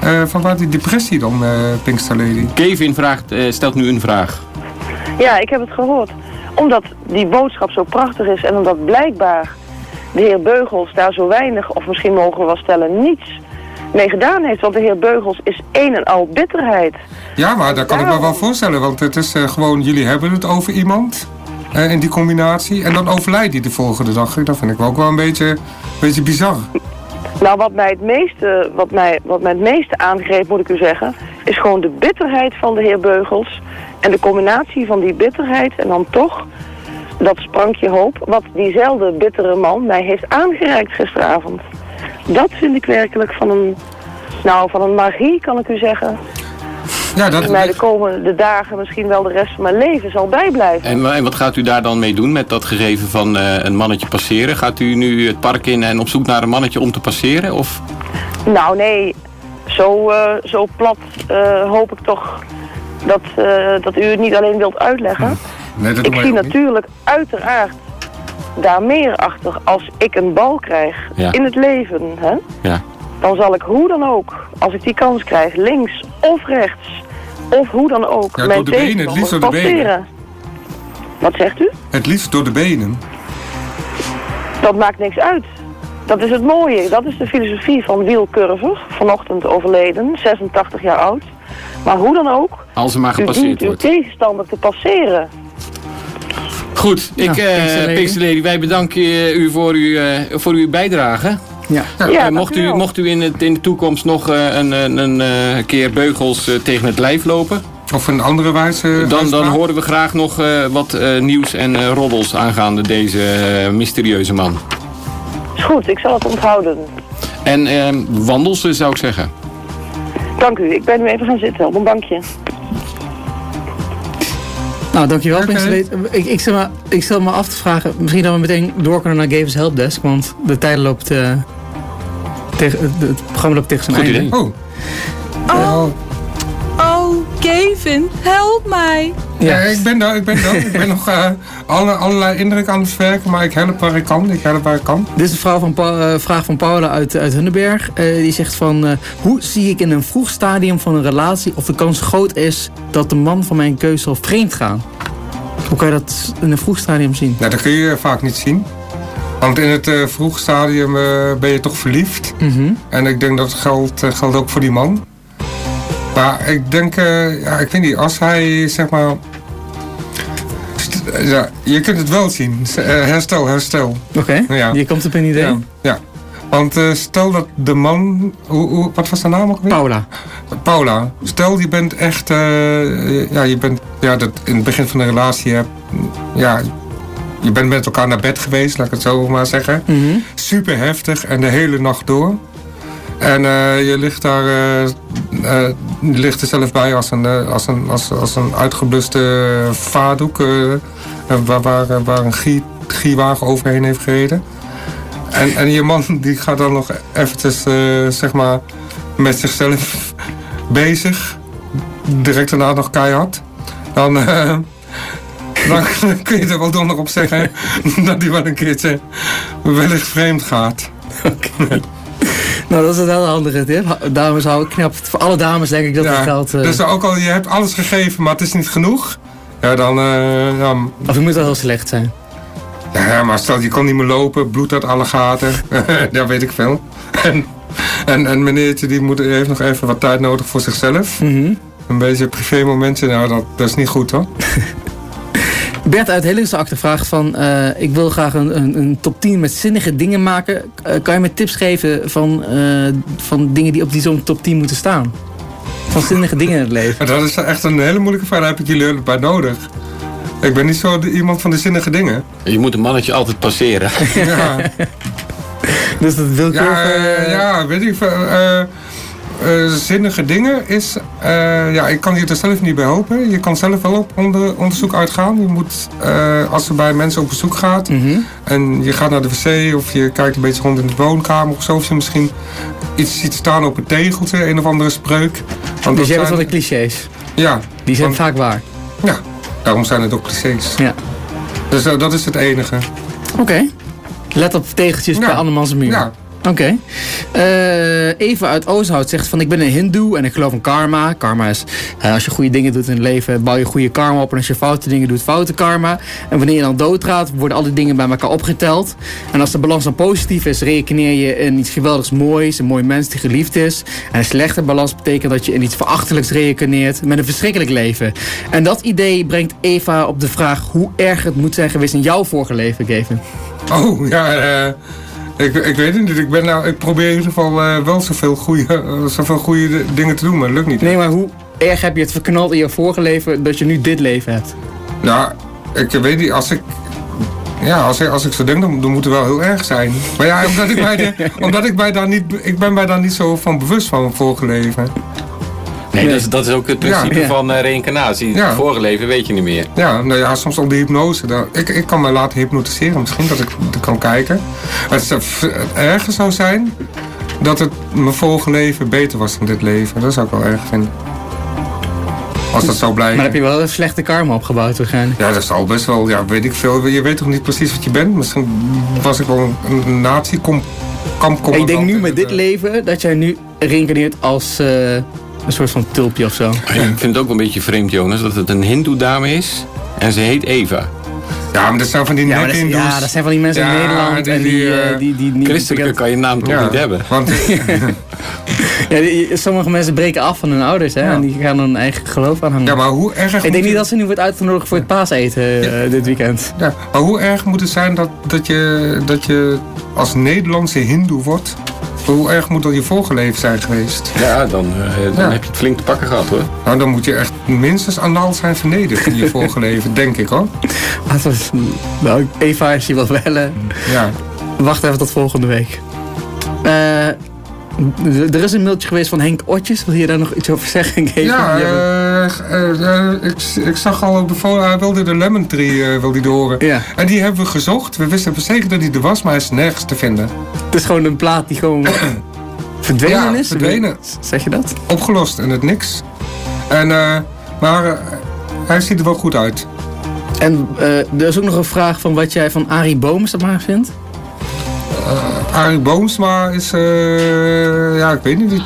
eh, van waar die depressie dan, eh Pinkster Lady? Kevin vraagt, eh, stelt nu een vraag. Ja, ik heb het gehoord. Omdat die boodschap zo prachtig is en omdat blijkbaar de heer Beugels daar zo weinig, of misschien mogen we wel stellen, niets mee gedaan heeft. Want de heer Beugels is een en al bitterheid. Ja, maar daar kan ik me wel voorstellen. Want het is eh, gewoon, jullie hebben het over iemand. eh, in die combinatie. En dan overlijdt hij de volgende dag. Dat vind ik wel ook wel een beetje, beetje bizar. Nou, wat mij, het meeste, wat, mij, wat mij het meeste aangreep, moet ik u zeggen, is gewoon de bitterheid van de heer Beugels. En de combinatie van die bitterheid en dan toch dat sprankje hoop, wat diezelfde bittere man mij heeft aangereikt gisteravond. Dat vind ik werkelijk van een, nou, van een magie, kan ik u zeggen. Ja, dat... Die mij de komende dagen, misschien wel de rest van mijn leven zal bijblijven. En, en wat gaat u daar dan mee doen met dat gegeven van eh, een mannetje passeren? Gaat u nu het park in en op zoek naar een mannetje om te passeren? Of? Nou nee, zo, eh, zo plat eh, hoop ik toch dat, eh, dat u het niet alleen wilt uitleggen. Nee, dat ik zie niet. natuurlijk uiteraard daar meer achter. Als ik een bal krijg Ja. in het leven, hè, Ja. dan zal ik hoe dan ook, als ik die kans krijg, links of rechts, of hoe dan ook, Ja, mijn door de benen, het liefst door de benen. passeren. Wat zegt u? Het liefst door de benen. Dat maakt niks uit. Dat is het mooie. Dat is de filosofie van Wiel Curver, vanochtend overleden, 86 jaar oud. Maar hoe dan ook, Als er maar u dient gepasseerd uw wordt. tegenstander te passeren. Goed, ik, Nou, eh wij bedanken eh, u voor, uw, eh, voor uw bijdrage. Ja. Ja, Eh, dank mocht, u u, wel. mocht u in, het, in de toekomst nog eh, een, een, een keer beugels tegen het lijf lopen, Of een andere wijze. dan, dan horen we graag nog eh, wat eh, nieuws en eh, roddels aangaande deze mysterieuze man. Is goed, ik zal het onthouden. En eh, wandel ze, zou ik zeggen. Dank u, ik ben nu even gaan zitten op een bankje. Nou, dankjewel. Pinksterlady. Ik, ik, stel me, ik stel me af te vragen, misschien dat we meteen door kunnen naar Gavens Helpdesk, want de tijd loopt... eh, tegen, het, het programma loopt tegen zijn Goed einde. idee. Oh, Oh, Gavin, help mij. ja. ik ben daar, ik ben daar. ik ben nog eh, alle, allerlei indruk aan het verwerken, maar ik help waar ik kan. Ik help waar ik kan. Dit is een vrouw van Pa- eh, vraag van Paula uit, uit Hunneberg. Eh, die zegt van, eh, hoe zie ik in een vroeg stadium van een relatie of de kans groot is dat de man van mijn keuze zal vreemd gaan? Hoe kan je dat in een vroeg stadium zien? Nou, dat kun je vaak niet zien. Want in het eh vroeg stadium eh, ben je toch verliefd. Mhm. En ik denk dat geldt, geldt ook voor die man. Maar ik denk, eh, ja, ik weet niet, als hij zeg maar. ja, je kunt het wel zien. Eh, herstel, herstel. Oké, Ja. je komt op een idee. Ja, ja. Want eh, stel dat de man. Hoe, hoe, wat was de naam ook weer? Paula. Paula. Stel je bent echt. ja, je bent. Ja, dat in het begin van de relatie hebt. Ja, je bent met elkaar naar bed geweest, laat ik het zo maar zeggen. Mhm. Super heftig en de hele nacht door. En eh, je ligt daar. eh, eh, ligt er zelf bij als een, als een, als, als een uitgebluste vaardoek. waar, waar, waar een gie, giewagen overheen heeft gereden. En, en je man die gaat dan nog eventjes, zeg maar, met zichzelf bezig. Direct daarna nog keihard. Dan, dan kun je er wel nog op zeggen dat hij wel een keertje wellicht vreemd gaat. Nou, dat is een hele handige tip. Dames houden knap. Voor alle dames denk ik dat het geldt. eh, Dus ook al je hebt alles gegeven, maar het is niet genoeg. Ja, dan... eh, ja, Of je moet wel heel slecht zijn. ja, maar stel je kan niet meer lopen, bloed uit alle gaten. ja, weet ik veel. En, en, en meneertje die moet, heeft nog even wat tijd nodig voor zichzelf. Mhm. Een beetje privé momentje, nou dat, dat is niet goed hoor. Bert uit Hellingsakte vraagt van... eh, ik wil graag een, een, een top 10 met zinnige dingen maken. Eh, kan je me tips geven van, eh, van dingen die op die zo'n top 10 moeten staan? Van zinnige dingen in het leven. En dat is echt een hele moeilijke vraag, daar heb ik jullie hulp bij nodig. Ik ben niet zo de- iemand van de zinnige dingen. Je moet een mannetje altijd passeren. Ja, Dus dat wil ik ja, eh, ja weet ik veel. Zinnige dingen is... eh, ja, ik kan je er zelf niet bij helpen. Je kan zelf wel op onder, onderzoek uitgaan. Je moet, eh, als je bij mensen op bezoek gaat... Mhm. en je gaat naar de wc of je kijkt een beetje rond in de woonkamer of zo... of je misschien iets ziet staan op een tegeltje, een of andere spreuk. Want Dus jij zijn- van de clichés. Ja, Die zijn want- vaak waar. ja, daarom zijn het ook clichés. Ja. Dus eh, dat is het enige. Oké. Let op tegeltjes Ja. bij andermans muur. Ja, Oké. Eh, Eva uit Oosthout zegt van ik ben een hindoe en ik geloof in karma. Karma is eh, als je goede dingen doet in het leven bouw je goede karma op. En als je foute dingen doet, foute karma. En wanneer je dan doodgaat worden alle dingen bij elkaar opgeteld. En als de balans dan positief is, rekeneer je in iets geweldigs moois. Een mooi mens die geliefd is. En een slechte balans betekent dat je in iets verachtelijks rekeneert met een verschrikkelijk leven. En dat idee brengt Eva op de vraag hoe erg het moet zijn geweest in jouw vorige leven, Gavin. Oh, ja, eh, ik, ik weet het niet. Ik, ben nou, ik probeer in ieder geval eh, wel zoveel goede, eh, zoveel goede dingen te doen, maar het lukt niet. Nee, maar hoe erg heb je het verknald in je vorige leven dat je nu dit leven hebt? Nou, ik weet niet, als ik... Ja, als ik, als ik zo denk, dan, dan moet het wel heel erg zijn. Maar ja, omdat ik, mij de- omdat ik, mij daar niet, ik ben mij daar niet zo van bewust van mijn vorige leven. Nee, Dat, is, dat is ook het principe Ja. van eh, reïncarnatie. Ja. Het vorige leven weet je niet meer. Ja, nou ja, soms al die hypnose. daar- ik, ik kan mij laten hypnotiseren, misschien dat ik dat kan kijken. Het, f- het erger zou zijn dat het mijn vorige leven beter was dan dit leven. Dat zou ik wel erg vinden. Als dat zou blijken. Maar heb je wel een slechte karma opgebouwd waarschijnlijk. Ja, dat zal best wel, ja, weet ik veel. Je weet toch niet precies wat je bent? Misschien was ik wel een, een nazi-kampcommandant. Ik denk nu met dit leven dat jij nu reïncarneert als eh, een soort van tulpje of zo. Ik vind het ook wel een beetje vreemd, Jonas, dat het een hindoe-dame is en ze heet Eva. Ja, maar dat zijn van die Ja, dat, ja, dat zijn van die mensen in Nederland die- en die, die, eh, eh, die, die niet Christelijke kan je naam toch Ja, niet hebben? Want, Ja, die- sommige mensen breken af van hun ouders hè, en die gaan hun eigen geloof aanhangen. Ja, maar hoe erg Ik denk niet dat ze nu wordt uitgenodigd voor het paaseten eh, dit weekend. Ja, maar hoe erg moet het zijn dat, dat, je, dat je als Nederlandse hindoe wordt? Hoe erg moet dat je vorige leven zijn geweest? Ja, dan, eh, dan Ja. heb je het flink te pakken gehad hoor. Nou, dan moet je echt minstens anaal zijn vernederd in je vorige leven, denk ik hoor. Laten we- Nou, Eva, je wilt bellen, Ja. wacht even tot volgende week. Eh, er is een mailtje geweest van Henk Otjes. Wil je daar nog iets over zeggen? Geven? Ja, Die eh, eh, eh, ik, ik zag al op de foto, hij wilde de Lemon Tree wilde hij horen. Ja. En die hebben we gezocht. We wisten zeker dat hij er was, maar hij is nergens te vinden. Het is gewoon een plaat die gewoon verdwenen Ja, is. verdwenen. Zeg je dat? Opgelost en het niks. En, maar hij ziet er wel goed uit. En er is ook nog een vraag van wat jij van Arie Boomers dat maar vindt. Uh, Arie Boomsma is, eh, ja, ik weet niet.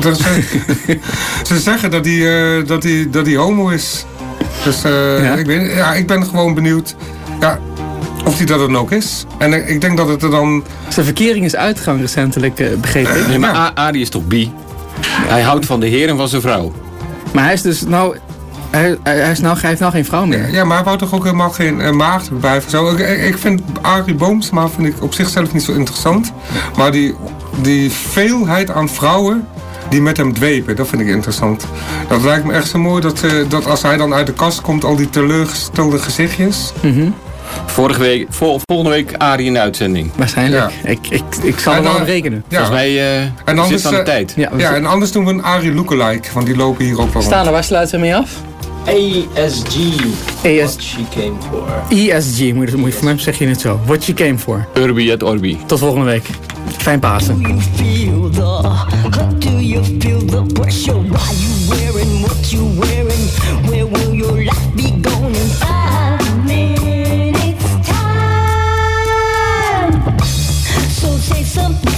Dat, eh, ze zeggen dat hij, eh, dat, hij, dat hij homo is. Dus eh, ik, weet, niet. ja, ik ben gewoon benieuwd ja, of hij dat dan ook is. En ik denk dat het er dan... Zijn verkering is uitgang recentelijk, eh, begrepen. ik. Nee, maar A- Arie is toch bi? Hij houdt van de heer en van zijn vrouw. Maar hij is dus nou... Hij, hij, hij is nou, hij heeft nou geen vrouw meer. Ja, maar hij wou toch ook helemaal geen uh, maagd erbij. of Zo. Ik, vind Arie Boomsma vind ik op zichzelf niet zo interessant. Maar die, die veelheid aan vrouwen die met hem dwepen, dat vind ik interessant. Dat lijkt me echt zo mooi dat, uh, dat als hij dan uit de kast komt, al die teleurgestelde gezichtjes. Mhm. Vorige week, vol, volgende week Arie in de uitzending. Waarschijnlijk. Ik, ik, ik zal er wel op rekenen. Ja. Volgens mij uh, En anders, zit aan de eh, tijd. Ja, en anders doen we een Arie lookalike, want die lopen hier ook wel rond. Staan er, waar sluiten we mee af? ASG. AS... What she came for. ESG, moet je, moet je, voor mij zeg je het zo. What you came for. Urbi et Orbi. Tot volgende week. Fijn Pasen. feel the do you feel the pressure why you wearing what you wearing where will your life be going in five minutes time so say something